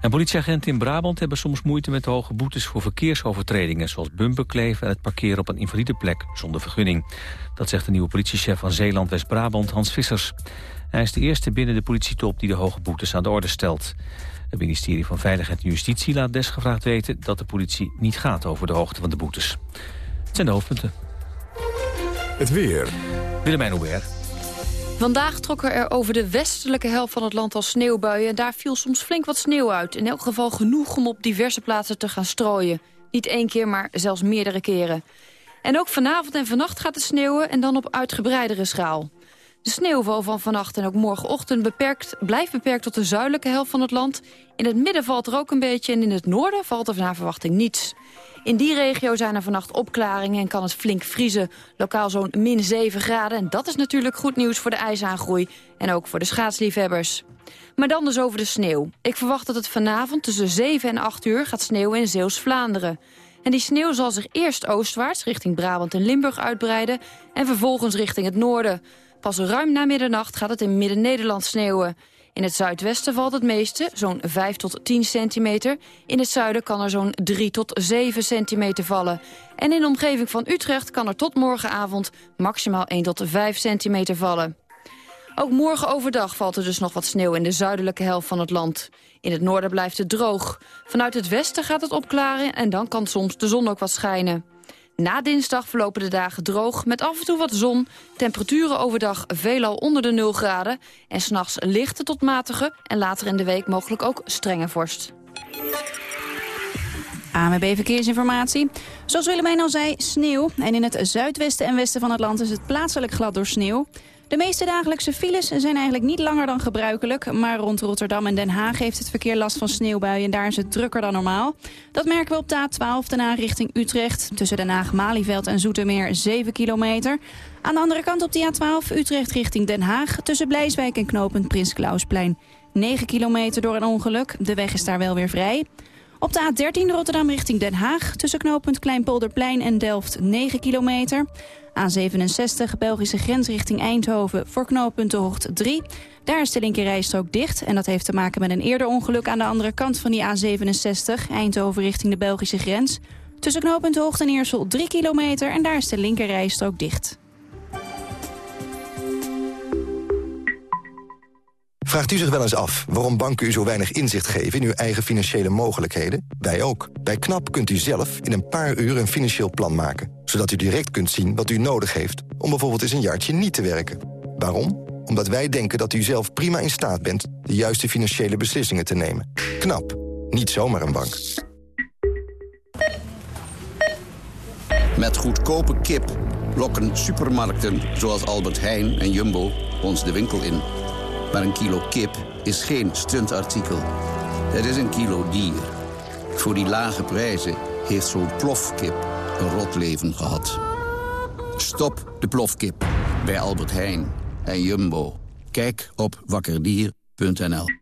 En politieagenten in Brabant hebben soms moeite met de hoge boetes voor verkeersovertredingen, zoals bumperkleven en het parkeren op een invalide plek zonder vergunning. Dat zegt de nieuwe politiechef van Zeeland-West-Brabant, Hans Vissers. Hij is de eerste binnen de politietop die de hoge boetes aan de orde stelt. Het ministerie van Veiligheid en Justitie laat desgevraagd weten dat de politie niet gaat over de hoogte van de boetes. Het zijn de hoofdpunten. Het weer. Willemijn Hubert. Vandaag trokken er over de westelijke helft van het land al sneeuwbuien... en daar viel soms flink wat sneeuw uit. In elk geval genoeg om op diverse plaatsen te gaan strooien. Niet één keer, maar zelfs meerdere keren. En ook vanavond en vannacht gaat het sneeuwen en dan op uitgebreidere schaal. De sneeuwval van vannacht en ook morgenochtend beperkt, blijft beperkt tot de zuidelijke helft van het land. In het midden valt er ook een beetje en in het noorden valt er naar verwachting niets. In die regio zijn er vannacht opklaringen en kan het flink vriezen. Lokaal zo'n min 7 graden. En dat is natuurlijk goed nieuws voor de ijsaangroei. En ook voor de schaatsliefhebbers. Maar dan dus over de sneeuw. Ik verwacht dat het vanavond tussen 7 en 8 uur gaat sneeuwen in Zeeuws-Vlaanderen. En die sneeuw zal zich eerst oostwaarts richting Brabant en Limburg uitbreiden... en vervolgens richting het noorden. Pas ruim na middernacht gaat het in Midden-Nederland sneeuwen. In het zuidwesten valt het meeste, zo'n 5 tot 10 centimeter. In het zuiden kan er zo'n 3 tot 7 centimeter vallen. En in de omgeving van Utrecht kan er tot morgenavond maximaal 1 tot 5 centimeter vallen. Ook morgen overdag valt er dus nog wat sneeuw in de zuidelijke helft van het land. In het noorden blijft het droog. Vanuit het westen gaat het opklaren en dan kan soms de zon ook wat schijnen. Na dinsdag verlopen de dagen droog met af en toe wat zon. Temperaturen overdag veelal onder de 0 graden. En s'nachts lichte tot matige en later in de week mogelijk ook strenge vorst. AMB Verkeersinformatie. Zoals Willemijn al zei, sneeuw. En in het zuidwesten en westen van het land is het plaatselijk glad door sneeuw. De meeste dagelijkse files zijn eigenlijk niet langer dan gebruikelijk. Maar rond Rotterdam en Den Haag heeft het verkeer last van sneeuwbuien. En daar is het drukker dan normaal. Dat merken we op de A12 daarna richting Utrecht. Tussen Den Haag, Malieveld en Zoetermeer 7 kilometer. Aan de andere kant op de A12 Utrecht richting Den Haag. Tussen Blijswijk en knooppunt Prins Klausplein. 9 kilometer door een ongeluk. De weg is daar wel weer vrij. Op de A13 Rotterdam richting Den Haag. Tussen knooppunt Kleinpolderplein en Delft 9 kilometer. A67 Belgische grens richting Eindhoven voor knooppunt Hocht 3. Daar is de linkerrijstrook dicht en dat heeft te maken met een eerder ongeluk aan de andere kant van die A67, Eindhoven richting de Belgische grens. Tussen knooppunt en Eersel 3 kilometer en daar is de linkerrijstrook dicht. Vraagt u zich wel eens af waarom banken u zo weinig inzicht geven in uw eigen financiële mogelijkheden? Wij ook. Bij KNAP kunt u zelf in een paar uur een financieel plan maken. Zodat u direct kunt zien wat u nodig heeft om bijvoorbeeld eens een jaartje niet te werken. Waarom? Omdat wij denken dat u zelf prima in staat bent de juiste financiële beslissingen te nemen. KNAP. Niet zomaar een bank. Met goedkope kip lokken supermarkten zoals Albert Heijn en Jumbo ons de winkel in. Maar een kilo kip is geen stuntartikel. Het is een kilo dier. Voor die lage prijzen heeft zo'n plofkip een rot leven gehad. Stop de plofkip bij Albert Heijn en Jumbo. Kijk op wakkerdier.nl.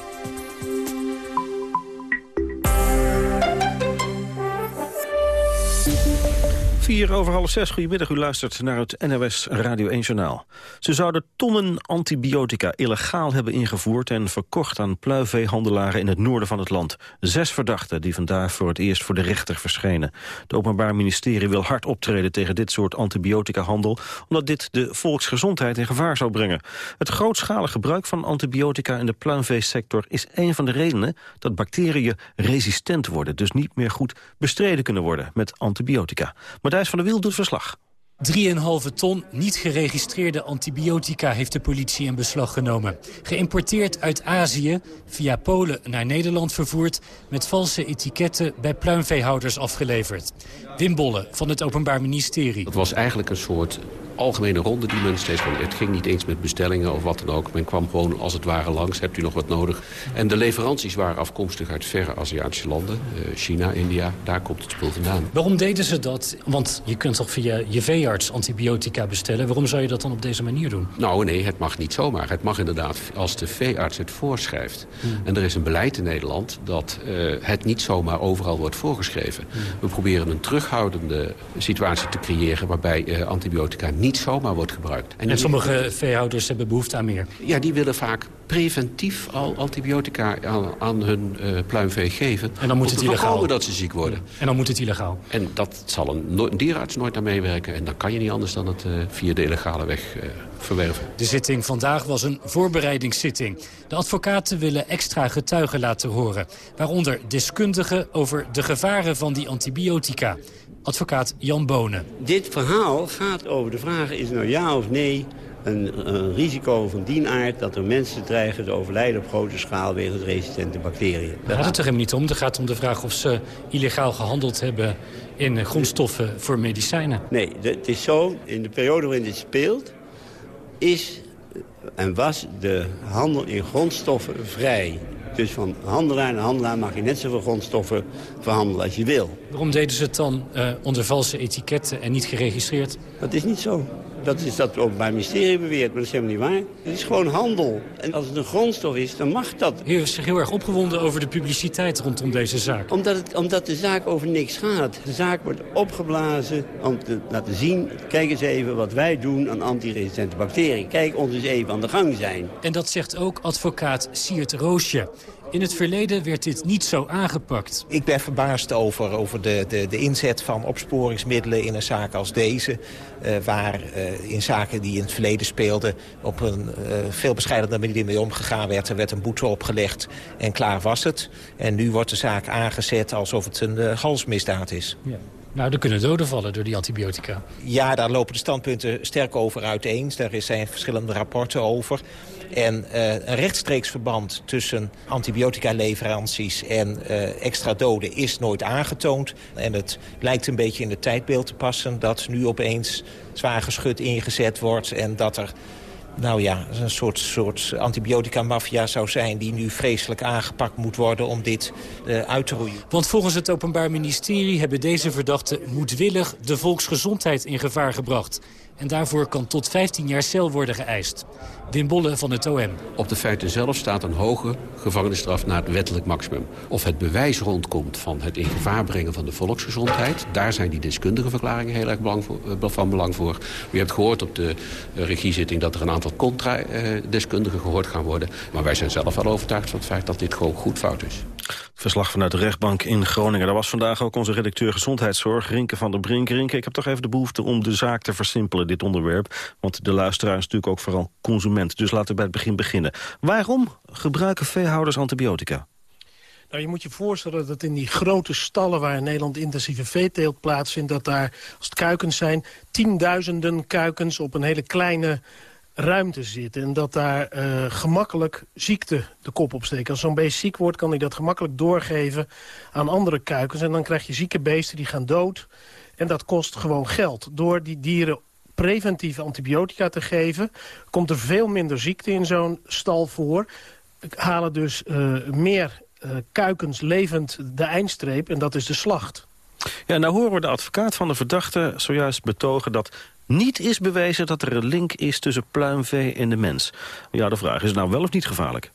Vier over half zes, goedemiddag. U luistert naar het NOS Radio 1 Journaal. Ze zouden tonnen antibiotica illegaal hebben ingevoerd... en verkocht aan pluiveehandelaren in het noorden van het land. Zes verdachten die vandaag voor het eerst voor de rechter verschenen. Het Openbaar Ministerie wil hard optreden tegen dit soort antibiotica-handel... omdat dit de volksgezondheid in gevaar zou brengen. Het grootschalig gebruik van antibiotica in de pluimveesector... is een van de redenen dat bacteriën resistent worden... dus niet meer goed bestreden kunnen worden met antibiotica. Maar van der Wiel doet verslag. 3,5 ton niet geregistreerde antibiotica heeft de politie in beslag genomen. Geïmporteerd uit Azië, via Polen naar Nederland vervoerd... met valse etiketten bij pluimveehouders afgeleverd. Wim Bolle van het Openbaar Ministerie. Het was eigenlijk een soort algemene ronde die men steeds van... het ging niet eens met bestellingen of wat dan ook. Men kwam gewoon als het ware langs, hebt u nog wat nodig. En de leveranties waren afkomstig uit verre Aziatische landen. Eh, China, India, daar komt het spul vandaan. Waarom deden ze dat? Want je kunt toch via je veearts antibiotica bestellen. Waarom zou je dat dan op deze manier doen? Nou nee, het mag niet zomaar. Het mag inderdaad als de veearts het voorschrijft. Hmm. En er is een beleid in Nederland dat uh, het niet zomaar overal wordt voorgeschreven. Hmm. We proberen een terughoudende situatie te creëren... waarbij uh, antibiotica niet zomaar wordt gebruikt. En, sommige veehouders hebben behoefte aan meer? Ja, die willen vaak preventief al antibiotica aan, aan hun uh, pluimvee geven. En dan moet het illegaal. dat ze ziek worden. En dan moet het illegaal. En dat zal een, een dierarts nooit aan meewerken. En dan kan je niet anders dan het uh, via de illegale weg uh, verwerven. De zitting vandaag was een voorbereidingszitting. De advocaten willen extra getuigen laten horen. Waaronder deskundigen over de gevaren van die antibiotica. Advocaat Jan Bonen. Dit verhaal gaat over de vraag, is nou ja of nee... Een, een, risico van die aard dat er mensen dreigen te overlijden op grote schaal wegens resistente bacteriën. Daar gaat het er helemaal niet om. Het gaat om de vraag of ze illegaal gehandeld hebben in grondstoffen voor medicijnen. Nee, het is zo, in de periode waarin dit speelt, is en was de handel in grondstoffen vrij. Dus van handelaar naar handelaar mag je net zoveel grondstoffen verhandelen als je wil. Waarom deden ze het dan uh, onder valse etiketten en niet geregistreerd? Dat is niet zo. Dat is dat het Openbaar Ministerie beweert, maar dat is helemaal niet waar. Het is gewoon handel. En als het een grondstof is, dan mag dat. U is zich heel erg opgewonden over de publiciteit rondom deze zaak. Omdat, het, omdat de zaak over niks gaat. De zaak wordt opgeblazen om te laten zien... kijk eens even wat wij doen aan antiresistente bacteriën. Kijk ons eens even aan de gang zijn. En dat zegt ook advocaat Siert Roosje. In het verleden werd dit niet zo aangepakt. Ik ben verbaasd over, over de, de, de inzet van opsporingsmiddelen in een zaak als deze. Uh, waar uh, in zaken die in het verleden speelden op een uh, veel bescheidener manier mee omgegaan werd. Er werd een boete opgelegd en klaar was het. En nu wordt de zaak aangezet alsof het een halsmisdaad is. Ja. Nou, er kunnen doden vallen door die antibiotica. Ja, daar lopen de standpunten sterk over uiteen. Daar zijn verschillende rapporten over. En uh, een rechtstreeks verband tussen antibiotica-leveranties en uh, extra doden is nooit aangetoond. En het lijkt een beetje in het tijdbeeld te passen dat nu opeens zwaar geschut ingezet wordt... en dat er nou ja, een soort, soort antibiotica-maffia zou zijn... die nu vreselijk aangepakt moet worden om dit uh, uit te roeien. Want volgens het Openbaar Ministerie hebben deze verdachten moedwillig de volksgezondheid in gevaar gebracht. En daarvoor kan tot 15 jaar cel worden geëist. Wim Bolle van het OM. Op de feiten zelf staat een hoge gevangenisstraf naar het wettelijk maximum. Of het bewijs rondkomt van het in gevaar brengen van de volksgezondheid... daar zijn die deskundige verklaringen heel erg belang voor, eh, van belang voor. U hebt gehoord op de uh, regiezitting dat er een aantal contra-deskundigen gehoord gaan worden. Maar wij zijn zelf wel overtuigd van het feit dat dit gewoon goed fout is. Verslag vanuit de rechtbank in Groningen. Daar was vandaag ook onze redacteur gezondheidszorg, Rinke van der Brink. Rinke, ik heb toch even de behoefte om de zaak te versimpelen, dit onderwerp. Want de luisteraar is natuurlijk ook vooral consument. Dus laten we bij het begin beginnen. Waarom gebruiken veehouders antibiotica? Nou, je moet je voorstellen dat in die grote stallen... waar in Nederland intensieve veeteelt plaatsvindt... dat daar, als het kuikens zijn, tienduizenden kuikens... op een hele kleine ruimte zitten. En dat daar uh, gemakkelijk ziekte de kop opsteken. Als zo'n beest ziek wordt, kan hij dat gemakkelijk doorgeven aan andere kuikens. En dan krijg je zieke beesten die gaan dood. En dat kost gewoon geld. Door die dieren preventief antibiotica te geven... komt er veel minder ziekte in zo'n stal voor. Halen dus meer kuikens levend de eindstreep en dat is de slacht. Ja, nou horen we de advocaat van de verdachte zojuist betogen dat niet is bewezen dat er een link is tussen pluimvee en de mens. Ja, de vraag is nou wel of niet gevaarlijk?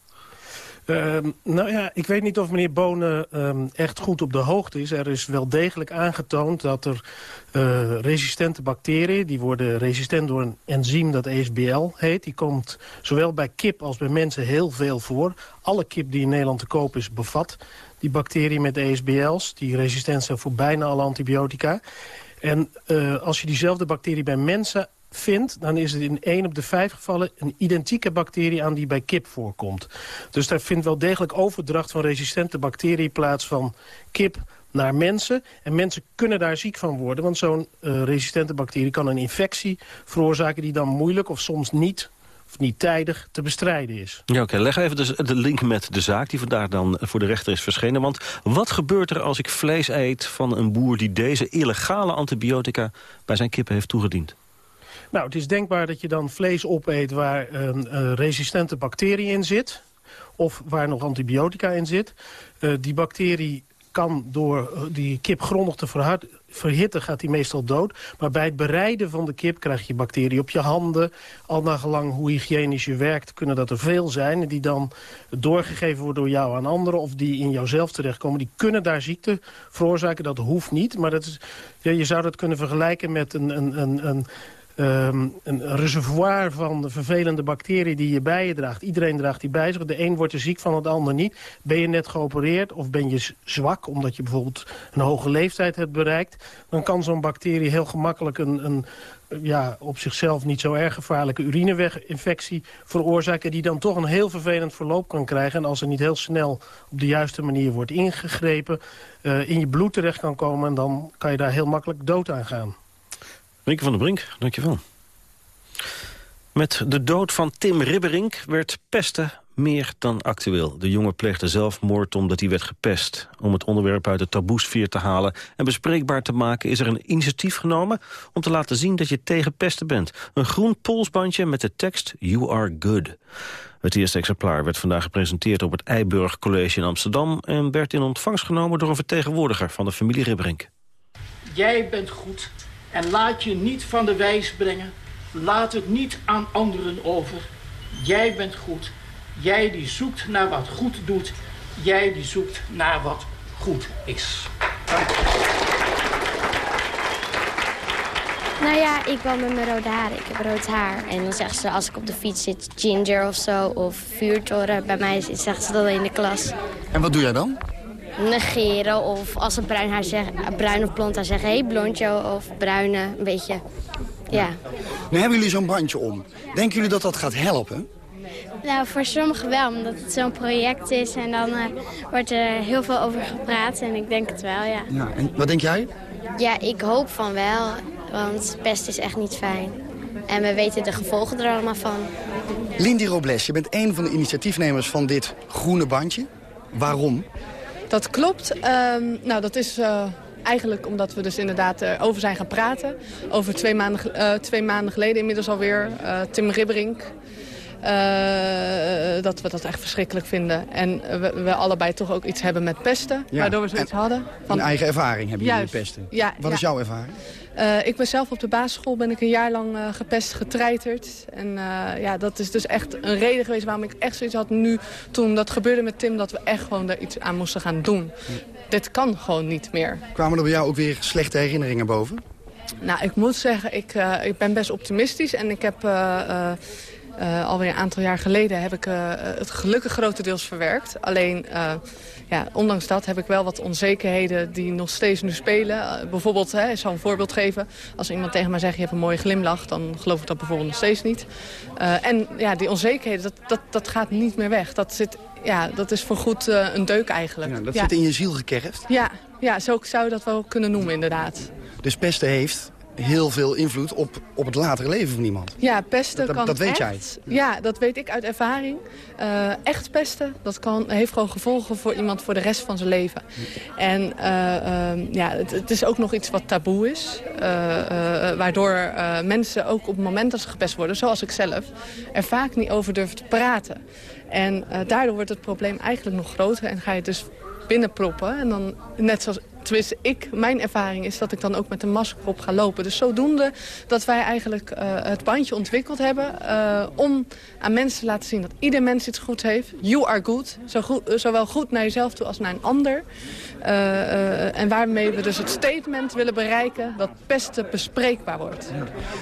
Ehm, nou ja, ik weet niet of meneer Bonen ehm, echt goed op de hoogte is. Er is wel degelijk aangetoond dat er uh, resistente bacteriën... die worden resistent door een enzym dat ESBL heet. Die komt zowel bij kip als bij mensen heel veel voor. Alle kip die in Nederland te koop is bevat die bacteriën met ESBL's... die resistent zijn voor bijna alle antibiotica. En uh, als je diezelfde bacterie bij mensen vindt... dan is het in 1 op de 5 gevallen een identieke bacterie aan die bij kip voorkomt. Dus daar vindt wel degelijk overdracht van resistente bacteriën plaats van kip naar mensen. En mensen kunnen daar ziek van worden. Want zo'n uh, resistente bacterie kan een infectie veroorzaken... die dan moeilijk of soms niet of niet tijdig te bestrijden is. Ja, oké. Leg even dus de link met de zaak die vandaag dan voor de rechter is verschenen. Want wat gebeurt er als ik vlees eet van een boer... die deze illegale antibiotica bij zijn kippen heeft toegediend? Nou, het is denkbaar dat je dan vlees opeet waar een resistente bacterie in zit... of waar nog antibiotica in zit. Uh, die bacterie kan door eh, die kip grondig te verhitten, gaat die meestal dood. Maar bij het bereiden van de kip krijg je bacteriën op je handen. Al naar gelang hoe hygiënisch je werkt, kunnen dat er veel zijn. Die dan doorgegeven worden door jou aan anderen of die in jouzelf terechtkomen. Die kunnen daar ziekte veroorzaken, dat hoeft niet. Maar dat is, je zou dat kunnen vergelijken met een, een, een, een Um, een reservoir van vervelende bacteriën die je bij je draagt. Iedereen draagt die bij zich. De een wordt er ziek van, het ander niet. Ben je net geopereerd of ben je zwak... omdat je bijvoorbeeld een hoge leeftijd hebt bereikt... dan kan zo'n bacterie heel gemakkelijk een, een ja, op zichzelf niet zo erg gevaarlijke urineweginfectie veroorzaken... die dan toch een heel vervelend verloop kan krijgen. En als er niet heel snel op de juiste manier wordt ingegrepen... Uh, in je bloed terecht kan komen... en dan kan je daar heel makkelijk dood aan gaan. Rieke van der Brink, dankjewel. Met de dood van Tim Ribberink werd pesten meer dan actueel. De jongen pleegde zelfmoord omdat hij werd gepest. Om het onderwerp uit de taboesfeer te halen en bespreekbaar te maken... is er een initiatief genomen om te laten zien dat je tegen pesten bent. Een groen polsbandje met de tekst You are good. Het eerste exemplaar werd vandaag gepresenteerd op het Eiburg College in Amsterdam... en werd in ontvangst genomen door een vertegenwoordiger van de familie Ribberink. Jij bent goed en laat je niet van de wijs brengen. Laat het niet aan anderen over. Jij bent goed. Jij die zoekt naar wat goed doet. Jij die zoekt naar wat goed is. Dank Nou ja, ik woon met mijn rode haar. Ik heb rood haar. En dan zegt ze als ik op de fiets zit ginger of zo. Of vuurtoren. Bij mij zegt ze dat in de klas. En wat doe jij dan? Negeren. Of als ze bruin, haar zegt, bruin of blond haar zeggen, hé hey, blondje of bruine, een beetje, ja. Nu hebben jullie zo'n bandje om. Denken jullie dat dat gaat helpen? Nou, voor sommigen wel, omdat het zo'n project is en dan uh, wordt er heel veel over gepraat en ik denk het wel, ja. ja. En wat denk jij? Ja, ik hoop van wel, want pest is echt niet fijn. En we weten de gevolgen er allemaal van. Lindy Robles, je bent een van de initiatiefnemers van dit groene bandje. Waarom? Dat klopt. Ehm, nou, dat is uh, eigenlijk omdat we dus inderdaad uh, over zijn gaan praten. Over twee maanden, uh, twee maanden geleden inmiddels alweer. Tim Ribberink. Dat we dat echt verschrikkelijk vinden. En we, we, allebei toch ook iets hebben met pesten. waardoor we zoiets hadden. Van... Een eigen ervaring hebben jullie met pesten. Ja, Wat is jouw ervaring? Uh, ik ben zelf op de basisschool ben ik een jaar lang uh, gepest, getreiterd. En uh, ja, dat is dus echt een reden geweest waarom ik echt zoiets had nu... toen dat gebeurde met Tim, dat we echt gewoon daar iets aan moesten gaan doen. Dit kan gewoon niet meer. Kwamen er bij jou ook weer slechte herinneringen boven? Nou, ik moet zeggen, ik, ik ben best optimistisch. En ik heb alweer een aantal jaar geleden heb ik het gelukkig grotendeels verwerkt. Alleen ja, ondanks dat heb ik wel wat onzekerheden die nog steeds nu spelen. Bijvoorbeeld, hè, ik zal een voorbeeld geven. Als iemand tegen mij zegt, je hebt een mooie glimlach... dan geloof ik dat bijvoorbeeld nog steeds niet. En ja, die onzekerheden, dat, dat, dat gaat niet meer weg. Dat, zit, ja, dat is voorgoed een deuk eigenlijk. Ja, dat zit in je ziel gekerfd? Ja, ja, zo zou je dat wel kunnen noemen inderdaad. Dus pesten heeft heel veel invloed op, op het latere leven van iemand. Ja, pesten Dat- kan dat weet echt. Ja, dat weet ik uit ervaring. Eh, echt pesten, dat kan, heeft gewoon gevolgen voor iemand voor de rest van zijn leven. En eh, ehm, ja, het, het is ook nog iets wat taboe is. eh, waardoor mensen ook op het moment dat ze gepest worden, zoals ik zelf... er vaak niet over durven te praten. En daardoor wordt het probleem eigenlijk nog groter en ga je dus binnenproppen. En dan, net zoals, tenminste ik, mijn ervaring is dat ik dan ook met een masker op ga lopen. Dus zodoende dat wij eigenlijk eh, het bandje ontwikkeld hebben... eh, om aan mensen te laten zien dat ieder mens iets goed heeft. You are good. Zo goed eh, zowel goed naar jezelf toe als naar een ander. En waarmee we dus het statement willen bereiken dat pesten bespreekbaar wordt.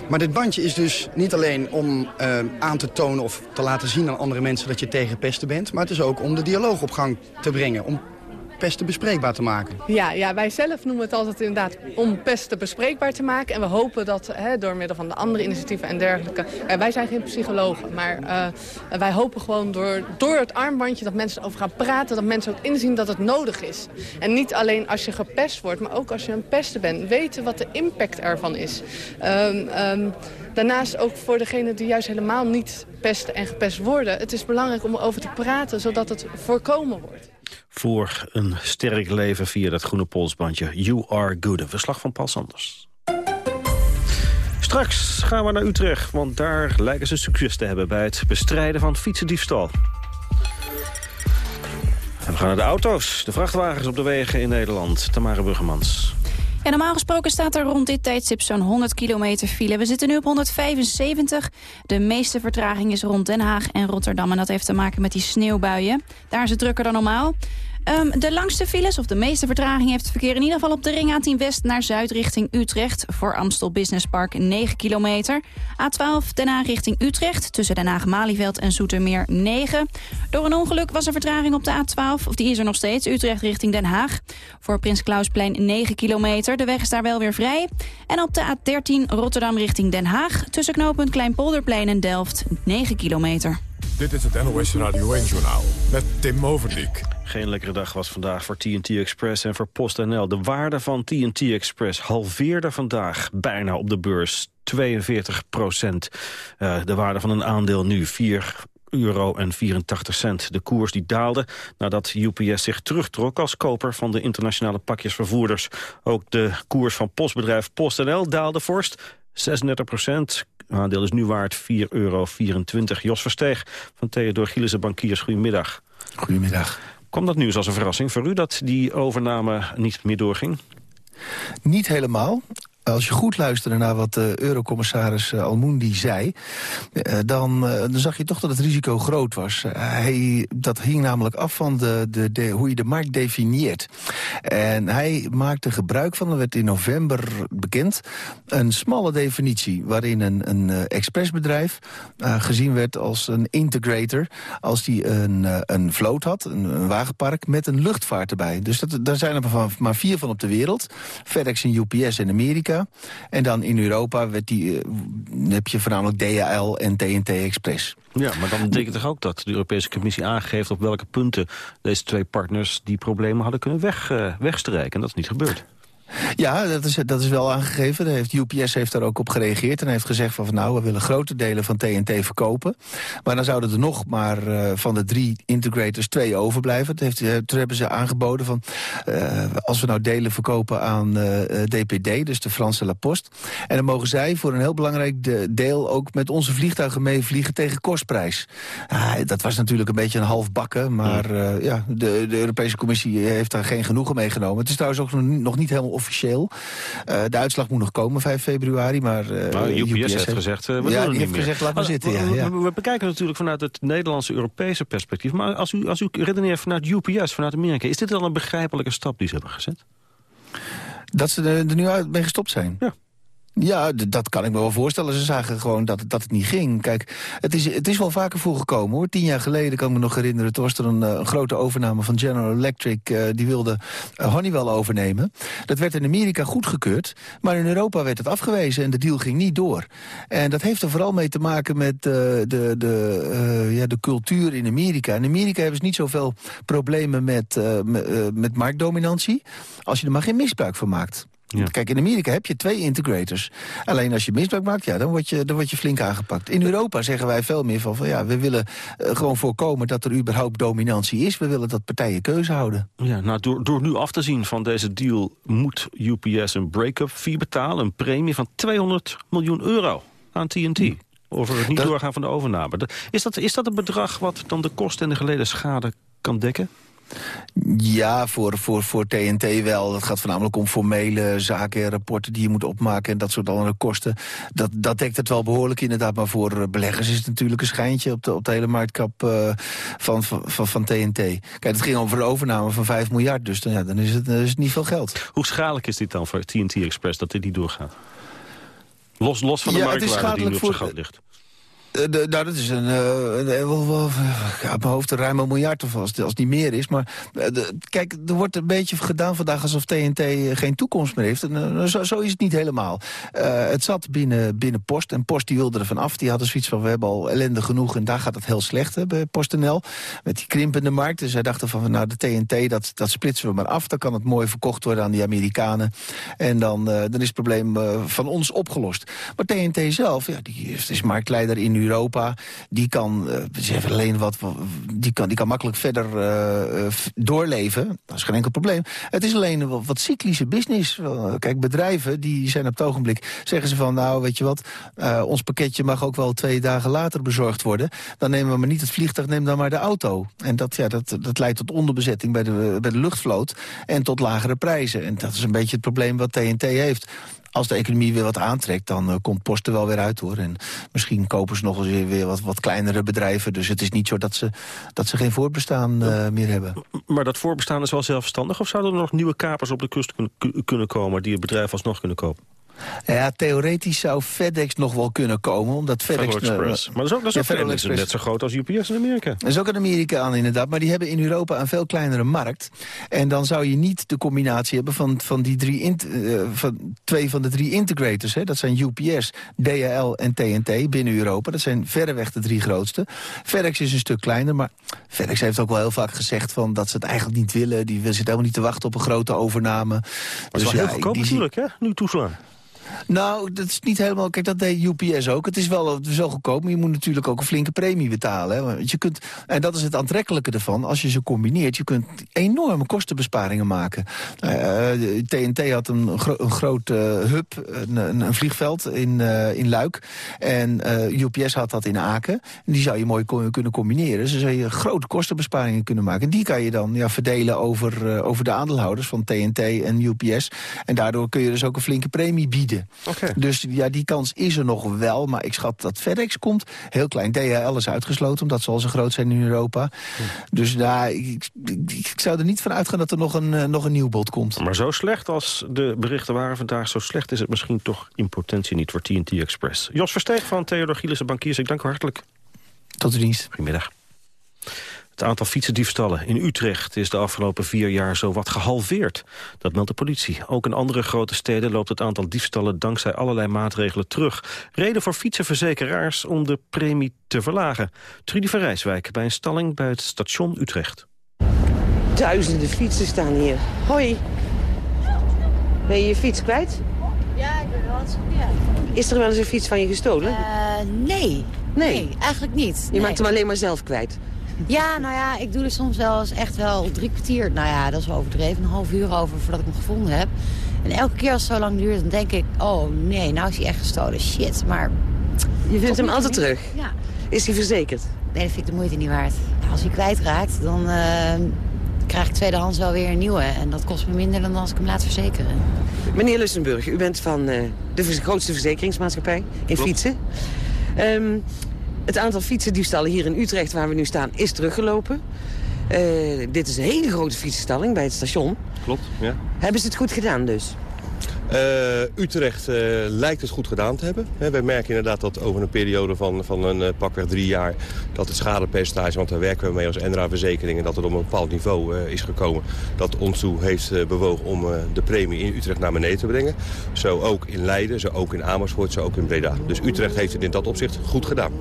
Maar dit bandje is dus niet alleen om aan te tonen of te laten zien aan andere mensen dat je tegen pesten bent. Maar het is ook om de dialoog op gang te brengen. Om pesten bespreekbaar te maken. Ja, ja, wij zelf noemen het altijd inderdaad om pesten bespreekbaar te maken. En we hopen dat hè, door middel van de andere initiatieven en dergelijke... wij zijn geen psychologen, maar eh, wij hopen gewoon door, door het armbandje... dat mensen erover gaan praten, dat mensen ook inzien dat het nodig is. En niet alleen als je gepest wordt, maar ook als je een pesten bent. Weten wat de impact ervan is. Ehm, ehm, daarnaast ook voor degenen die juist helemaal niet pesten en gepest worden. Het is belangrijk om erover te praten, zodat het voorkomen wordt. Voor een sterk leven via dat groene polsbandje. You are good. Een verslag van Paul Sanders. Straks gaan we naar Utrecht, want daar lijken ze succes te hebben... bij het bestrijden van fietsendiefstal. En we gaan naar de auto's, de vrachtwagens op de wegen in Nederland. Tamara Burgermans. Ja, normaal gesproken staat er rond dit tijdstip zo'n 100 kilometer file. We zitten nu op 175. De meeste vertraging is rond Den Haag en Rotterdam. En dat heeft te maken met die sneeuwbuien. Daar is het drukker dan normaal. Ehm, de langste files, of de meeste vertraging, heeft het verkeer in ieder geval op de ring A10 West naar Zuid richting Utrecht. Voor Amstel Business Park 9 kilometer. A12 Den Haag richting Utrecht, tussen Den Haag-Malieveld en Zoetermeer 9. Door een ongeluk was er vertraging op de A12, of die is er nog steeds, Utrecht richting Den Haag. Voor Prins Klausplein 9 kilometer, de weg is daar wel weer vrij. En op de A13 Rotterdam richting Den Haag, tussen knooppunt Kleinpolderplein en Delft 9 kilometer. Dit is het NOS Radio 1-journaal met Tim Overdijk. Geen lekkere dag was vandaag voor TNT Express en voor PostNL. De waarde van TNT Express halveerde vandaag bijna op de beurs. 42 procent. Uh, de waarde van een aandeel nu 4 euro en 84 cent. De koers die daalde nadat UPS zich terugtrok als koper van de internationale pakjesvervoerders. Ook de koers van postbedrijf PostNL daalde vorst. 36 procent. Aandeel is nu waard 4,24 euro. Jos Versteeg van Theodor Gielissen Bankiers. Goedemiddag. Goedemiddag. Kwam dat nieuws als een verrassing voor u dat die overname niet meer doorging? Niet helemaal. Als je goed luisterde naar wat de eurocommissaris Almundi zei... Dan, zag je toch dat het risico groot was. Hij, dat hing namelijk af van de, de, hoe je de markt definieert. En hij maakte gebruik van, dat werd in november bekend... een smalle definitie waarin een, een expressbedrijf uh, gezien werd als een integrator... als die een, een vloot had, een, wagenpark, met een luchtvaart erbij. Dus dat, daar zijn er maar vier van op de wereld. FedEx en UPS in Amerika. En dan in Europa werd die, uh, heb je voornamelijk DHL en TNT Express. Ja, maar dan betekent toch ook dat de Europese Commissie aangeeft... op welke punten deze twee partners die problemen hadden kunnen weg, uh, wegstrijken. En dat is niet gebeurd. Ja, dat is, dat is wel aangegeven. Heeft, UPS heeft daar ook op gereageerd en heeft gezegd van... nou, we willen grote delen van TNT verkopen. Maar dan zouden er nog maar uh, van de drie integrators twee overblijven. Dat heeft, uh, toen hebben ze aangeboden van... Uh, als we nou delen verkopen aan DPD, dus de Franse La Poste... en dan mogen zij voor een heel belangrijk deel ook met onze vliegtuigen meevliegen tegen kostprijs. dat was natuurlijk een beetje een half bakken, maar ja, de, de Europese Commissie heeft daar geen genoegen mee genomen. Het is trouwens ook nog niet helemaal officieel. Uh, de uitslag moet nog komen, 5 februari. Maar uh, nou, UPS, UPS, heeft gezegd, uh, we ja, die heeft gezegd, laat maar zitten. Ja, ja. We, we, bekijken natuurlijk vanuit het Nederlandse-Europese perspectief. Maar als u, als u redeneert vanuit UPS, vanuit Amerika... is dit dan een begrijpelijke stap die ze hebben gezet? Dat ze er, er nu uit mee gestopt zijn? Ja. Ja, dat kan ik me wel voorstellen. Ze zagen gewoon dat, dat het niet ging. Kijk, het is, het is wel vaker voorgekomen hoor. Tien jaar geleden kan ik me nog herinneren... toen was er een, een grote overname van General Electric. Uh, die wilde uh, Honeywell overnemen. Dat werd in Amerika goedgekeurd. Maar in Europa werd het afgewezen en de deal ging niet door. En dat heeft er vooral mee te maken met de, de, ja, de cultuur in Amerika. In Amerika hebben ze niet zoveel problemen met, met, met marktdominantie... als je er maar geen misbruik van maakt. Kijk, in Amerika heb je twee integrators. Alleen als je misbruik maakt, ja, dan word je, dan word je flink aangepakt. In Europa zeggen wij veel meer van, van ja, we willen uh, gewoon voorkomen dat er überhaupt dominantie is. We willen dat partijen keuze houden. Ja, nou, door, door nu af te zien van deze deal moet UPS een break-up fee betalen. Een premie van 200 miljoen euro aan TNT. Hm. Over het niet dat... doorgaan van de overname. Is dat, is dat een bedrag wat dan de kosten en de geleden schade kan dekken? Ja, voor, voor, voor TNT wel. Dat gaat voornamelijk om formele zaken, rapporten die je moet opmaken... en dat soort andere kosten. Dat, dat dekt het wel behoorlijk inderdaad. Maar voor beleggers is het natuurlijk een schijntje... op de, op de hele marktkap uh, van, van, van TNT. Kijk, het ging over een overname van 5 miljard. Dus dan, ja, dan, is, het, dan is het niet veel geld. Hoe schadelijk is dit dan voor TNT Express dat dit niet doorgaat? Los, los van de ja, marktwaarde die nu op zijn gat ligt. Uh, nou, dat is een, uh, op mijn hoofd een ruim een miljard of als, als het niet meer is. Maar kijk, er wordt een beetje gedaan vandaag alsof TNT geen toekomst meer heeft. En, zo, is het niet helemaal. het zat binnen, binnen Post en Post die wilde er vanaf. Die hadden zoiets van, we hebben al ellende genoeg en daar gaat het heel slecht hè, bij PostNL. Met die krimpende markt. Dus zij dachten van, nou de TNT, dat, dat splitsen we maar af. Dan kan het mooi verkocht worden aan die Amerikanen. En dan, dan is het probleem van ons opgelost. Maar TNT zelf, ja, die is, marktleider in Europa. Die kan, uh, alleen wat, die kan, die kan makkelijk verder uh, doorleven. Dat is geen enkel probleem. Het is alleen een wat, cyclische business. Kijk, bedrijven die zijn op het ogenblik... zeggen ze van, nou, weet je wat... Ons pakketje mag ook wel twee dagen later bezorgd worden. Dan nemen we maar niet het vliegtuig, neem dan maar de auto. En dat, ja, dat, dat leidt tot onderbezetting bij de, bij de luchtvloot... en tot lagere prijzen. En dat is een beetje het probleem wat TNT heeft als de economie weer wat aantrekt, dan uh, komt Post er wel weer uit hoor. En misschien kopen ze nog eens weer, weer wat, wat kleinere bedrijven. Dus het is niet zo dat ze, dat ze geen voorbestaan uh, meer hebben. Maar dat voorbestaan is wel zelfstandig? Of zouden er nog nieuwe kapers op de kust kunnen komen... die het bedrijf alsnog kunnen kopen? Ja, theoretisch zou FedEx nog wel kunnen komen. Omdat FedEx, Federal Express. maar dat is ook, dat is ja, ook net zo groot als UPS in Amerika. Dat is ook in Amerika aan inderdaad. Maar die hebben in Europa een veel kleinere markt. En dan zou je niet de combinatie hebben van, van, die drie uh, van twee van de drie integrators. Hè. Dat zijn UPS, DHL en TNT binnen Europa. Dat zijn verreweg de drie grootste. FedEx is een stuk kleiner, maar FedEx heeft ook wel heel vaak gezegd van dat ze het eigenlijk niet willen. Die zitten helemaal niet te wachten op een grote overname. Dat is dus wel ja, heel goedkoop natuurlijk, hè? Nu toeslaan. Nou, dat is niet helemaal... Kijk, dat deed UPS ook. Het is wel, het is wel goedkoop, maar je moet natuurlijk ook een flinke premie betalen. Hè. Want je kunt, en dat is het aantrekkelijke ervan. Als je ze combineert, je kunt enorme kostenbesparingen maken. Uh, eh, TNT had een, gro een groot uh, hub, een, een, vliegveld in, uh, in Luik. En UPS had dat in Aken. En die zou je mooi kunnen combineren. Dus zou je grote kostenbesparingen kunnen maken. En die kan je dan ja, verdelen over, over de aandeelhouders van TNT en UPS. En daardoor kun je dus ook een flinke premie bieden. Dus ja, die kans is er nog wel, maar ik schat dat FedEx komt. Heel klein. DHL is uitgesloten, omdat ze al zo groot zijn in Europa. Dus daar, ik, ik, zou er niet van uitgaan dat er nog een, uh, nog een nieuw bod komt. Maar zo slecht als de berichten waren vandaag, zo slecht is het misschien toch in potentie niet voor TNT Express. Jos Versteeg van Theodor Gielissen Bankiers, ik dank u hartelijk. Tot de dienst. Goedemiddag. Het aantal fietsendiefstallen in Utrecht is de afgelopen vier jaar zo wat gehalveerd. Dat meldt de politie. Ook in andere grote steden loopt het aantal diefstallen dankzij allerlei maatregelen terug. Reden voor fietsenverzekeraars om de premie te verlagen. Trudy van Rijswijk bij een stalling bij het station Utrecht. Duizenden fietsen staan hier. Hoi. Ben je je fiets kwijt? Ja, ik ben wel eens ja. Is er wel eens een fiets van je gestolen? Uh, nee. nee. nee. eigenlijk niet. Je maakt hem alleen maar zelf kwijt? Ja, nou ja, ik doe er soms wel eens echt wel drie kwartier. Nou ja, dat is wel overdreven. Een half uur over voordat ik hem gevonden heb. En elke keer als het zo lang duurt, dan denk ik... oh nee, nou is hij echt gestolen. Shit, maar... Je vindt hem altijd terug? Ja. Is hij verzekerd? Nee, dat vind ik de moeite niet waard. Als hij kwijtraakt, dan uh, krijg ik tweedehands wel weer een nieuwe. En dat kost me minder dan als ik hem laat verzekeren. Meneer Lussenburg, u bent van uh, de grootste verzekeringsmaatschappij in fietsen. Um, het aantal fietsendiefstallen hier in Utrecht, waar we nu staan, is teruggelopen. Uh, dit is een hele grote fietsenstalling bij het station. Klopt, ja. Hebben ze het goed gedaan dus? Uh, Utrecht uh, lijkt het goed gedaan te hebben. He, wij merken inderdaad dat over een periode van, van een uh, pakweg drie jaar... dat het schadepercentage, want daar werken we mee als NRA-verzekeringen... dat het op een bepaald niveau is gekomen. Dat ons toe heeft bewogen om de premie in Utrecht naar beneden te brengen. Zo ook in Leiden, zo ook in Amersfoort, zo ook in Breda. Dus Utrecht heeft het in dat opzicht goed gedaan.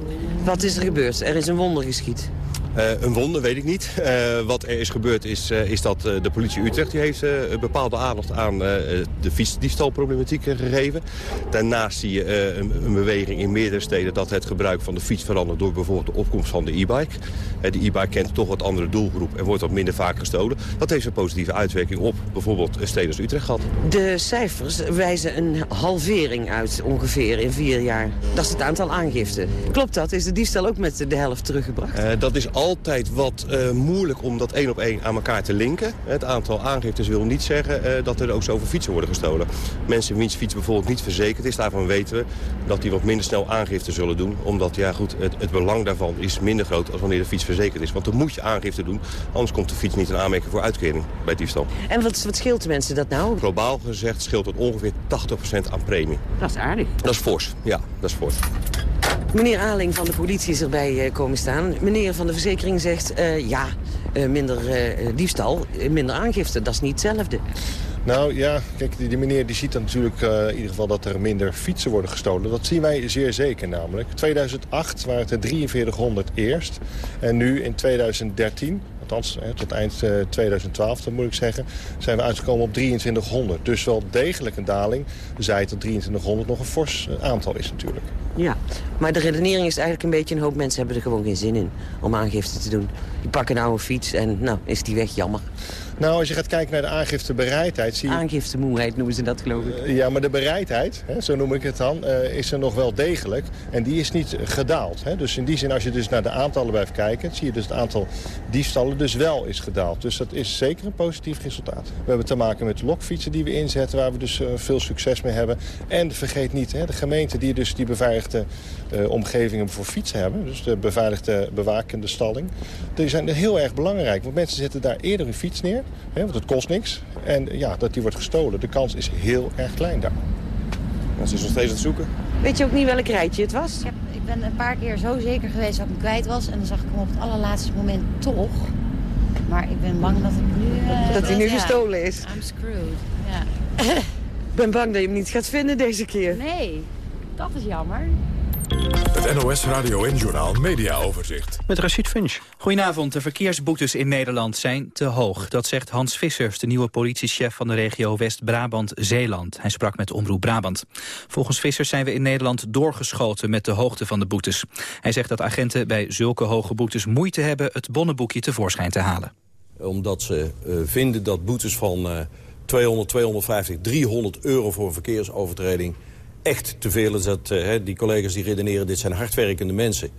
Wat is er gebeurd? Er is een wonder geschied. Uh, een wonder, weet ik niet. Uh, wat er is gebeurd is, uh, is dat de politie Utrecht die heeft bepaalde aandacht aan de fietsdiefstalproblematiek gegeven. Daarnaast zie je een, een, beweging in meerdere steden dat het gebruik van de fiets verandert door bijvoorbeeld de opkomst van de e-bike. de e-bike kent toch wat andere doelgroep en wordt wat minder vaak gestolen. Dat heeft een positieve uitwerking op bijvoorbeeld steden als Utrecht gehad. De cijfers wijzen een halvering uit ongeveer in vier jaar. Dat is het aantal aangiften. Klopt dat? Is de diefstal ook met de helft teruggebracht? dat is altijd wat uh, moeilijk om dat één op één aan elkaar te linken. Het aantal aangiftes wil niet zeggen uh, dat er ook zoveel fietsen worden gestolen. Mensen wiens fiets bijvoorbeeld niet verzekerd is, daarvan weten we dat die wat minder snel aangifte zullen doen. Omdat ja, goed, het, het belang daarvan is minder groot als wanneer de fiets verzekerd is. Want dan moet je aangifte doen, anders komt de fiets niet in aanmerking voor uitkering bij diefstal. En wat, wat scheelt de mensen dat nou? Globaal gezegd scheelt het ongeveer 80% aan premie. Dat is aardig. Dat is fors, ja, dat is fors. Meneer Aling van de politie is erbij komen staan. Meneer van de verzekering zegt, uh, ja, uh, minder diefstal, minder aangifte. Dat is niet hetzelfde. Nou ja, kijk, die, meneer die ziet dan natuurlijk in ieder geval dat er minder fietsen worden gestolen. Dat zien wij zeer zeker namelijk. 2008 waren het er 4300 eerst. En nu in 2013, althans hè, tot eind uh, 2012 dan moet ik zeggen, zijn we uitgekomen op 2300. Dus wel degelijk een daling. Zij dat 2300 nog een fors aantal is natuurlijk. Ja, maar de redenering is eigenlijk een beetje... een hoop mensen hebben er gewoon geen zin in om aangifte te doen. Die pakken nou een fiets en nou, is die weg, jammer. Nou, als je gaat kijken naar de aangiftebereidheid... Zie je... Aangiftemoeheid noemen ze dat, geloof ik. Ja, maar de bereidheid, hè, zo noem ik het dan, uh, is er nog wel degelijk. En die is niet gedaald. Hè. Dus in die zin, als je dus naar de aantallen blijft kijken... zie je dus het aantal diefstallen dus wel is gedaald. Dus dat is zeker een positief resultaat. We hebben te maken met lokfietsen die we inzetten... waar we dus uh, veel succes mee hebben. En vergeet niet, hè, de gemeente die dus die beveiligde omgevingen voor fietsen hebben... dus de beveiligde bewakende stalling... die zijn heel erg belangrijk. Want mensen zetten daar eerder hun fiets neer... Hè, want het kost niks. En ja, dat die wordt gestolen. De kans is heel erg klein daar. Ja, ze is nog steeds aan het zoeken. Weet je ook niet welk rijtje het was? Ik, heb, ik ben een paar keer zo zeker geweest dat ik hem kwijt was. En dan zag ik hem op het allerlaatste moment toch. Maar ik ben bang dat ik nu... Uh, dat hij nu ja, gestolen is. I'm screwed, ja. Ik ben bang dat je hem niet gaat vinden deze keer. Nee, dat is jammer. Het NOS Radio en Journal Media Overzicht. Met Rachid Finch. Goedenavond. De verkeersboetes in Nederland zijn te hoog. Dat zegt Hans Vissers, de nieuwe politiechef van de regio West-Brabant-Zeeland. Hij sprak met Omroep Brabant. Volgens Vissers zijn we in Nederland doorgeschoten met de hoogte van de boetes. Hij zegt dat agenten bij zulke hoge boetes moeite hebben het bonnenboekje tevoorschijn te halen. Omdat ze uh, vinden dat boetes van uh, 200, 250, 300 euro voor een verkeersovertreding echt te veel is. Dat, uh, die collega's die redeneren, dit zijn hardwerkende mensen...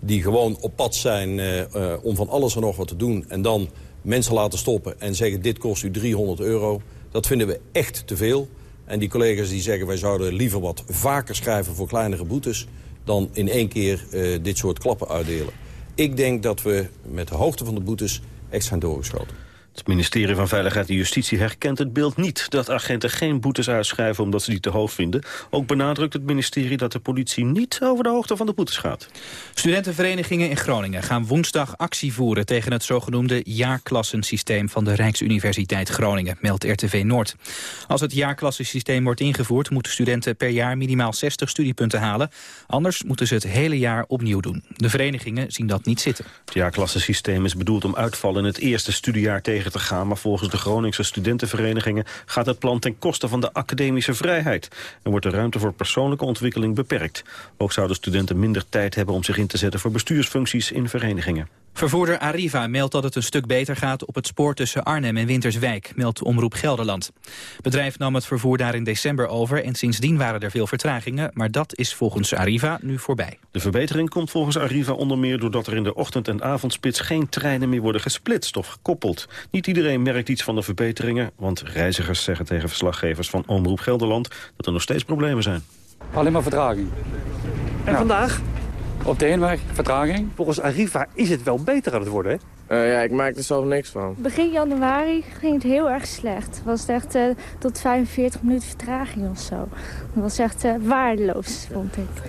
die gewoon op pad zijn uh, uh, om van alles en nog wat te doen... en dan mensen laten stoppen en zeggen dit kost u 300 euro. Dat vinden we echt te veel. En die collega's die zeggen wij zouden liever wat vaker schrijven voor kleinere boetes... dan in één keer dit soort klappen uitdelen. Ik denk dat we met de hoogte van de boetes echt zijn doorgeschoten. Het ministerie van Veiligheid en Justitie herkent het beeld niet... dat agenten geen boetes uitschrijven omdat ze die te hoog vinden. Ook benadrukt het ministerie dat de politie niet over de hoogte van de boetes gaat. Studentenverenigingen in Groningen gaan woensdag actie voeren... tegen het zogenoemde jaarklassensysteem van de Rijksuniversiteit Groningen, meldt RTV Noord. Als het jaarklassensysteem wordt ingevoerd... moeten studenten per jaar minimaal 60 studiepunten halen. Anders moeten ze het hele jaar opnieuw doen. De verenigingen zien dat niet zitten. Het jaarklassensysteem is bedoeld om uitvallen in het eerste studiejaar tegen Maar volgens de Groningse studentenverenigingen gaat het plan ten koste van de academische vrijheid. En wordt de ruimte voor persoonlijke ontwikkeling beperkt. Ook zouden studenten minder tijd hebben om zich in te zetten voor bestuursfuncties in verenigingen. Vervoerder Arriva meldt dat het een stuk beter gaat op het spoor tussen Arnhem en Winterswijk, meldt Omroep Gelderland. Het bedrijf nam het vervoer daar in december over en sindsdien waren er veel vertragingen, maar dat is volgens Arriva nu voorbij. De verbetering komt volgens Arriva onder meer doordat er in de ochtend- en avondspits geen treinen meer worden gesplitst of gekoppeld. Niet iedereen merkt iets van de verbeteringen, want reizigers zeggen tegen verslaggevers van Omroep Gelderland dat er nog steeds problemen zijn. Alleen maar vertraging. En ja. vandaag? Op de heenweg, vertraging. Volgens Arriva is het wel beter aan het worden, hè? Uh, ja, ik maak er zelf niks van. Begin januari ging het heel erg slecht. Was het echt uh, tot 45 minuten vertraging of zo. Dat was echt uh, waardeloos, vond ik.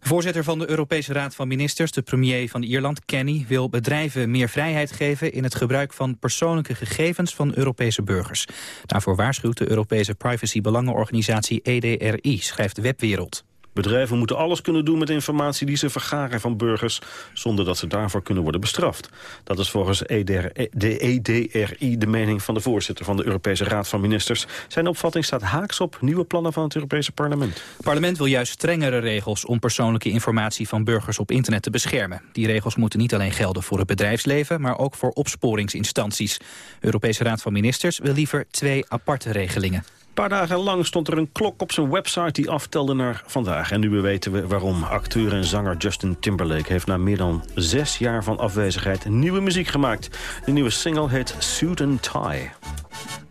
De voorzitter van de Europese Raad van Ministers, de premier van Ierland, Kenny, wil bedrijven meer vrijheid geven in het gebruik van persoonlijke gegevens van Europese burgers. Daarvoor waarschuwt de Europese privacybelangenorganisatie EDRI, schrijft Webwereld. Bedrijven moeten alles kunnen doen met informatie die ze vergaren van burgers... zonder dat ze daarvoor kunnen worden bestraft. Dat is volgens EDR, de EDRI de mening van de voorzitter van de Europese Raad van Ministers. Zijn opvatting staat haaks op nieuwe plannen van het Europese parlement. Het parlement wil juist strengere regels om persoonlijke informatie van burgers op internet te beschermen. Die regels moeten niet alleen gelden voor het bedrijfsleven, maar ook voor opsporingsinstanties. De Europese Raad van Ministers wil liever twee aparte regelingen. Een paar dagen lang stond er een klok op zijn website die aftelde naar vandaag. En nu weten we waarom. Acteur en zanger Justin Timberlake heeft na meer dan zes jaar van afwezigheid nieuwe muziek gemaakt. De nieuwe single heet Suit and Tie.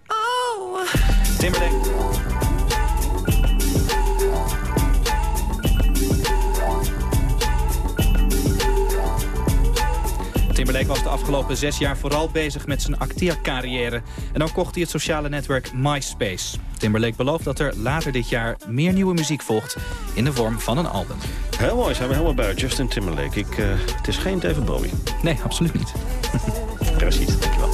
Oh. Timberlake. Timberlake was de afgelopen zes jaar vooral bezig met zijn acteercarrière. En dan kocht hij het sociale netwerk MySpace. Timberlake belooft dat er later dit jaar meer nieuwe muziek volgt... in de vorm van een album. Heel mooi, zijn we helemaal bij Justin Timberlake. Ik, uh, het is geen David Bowie. Nee, absoluut niet. <laughs> Precies, dankjewel.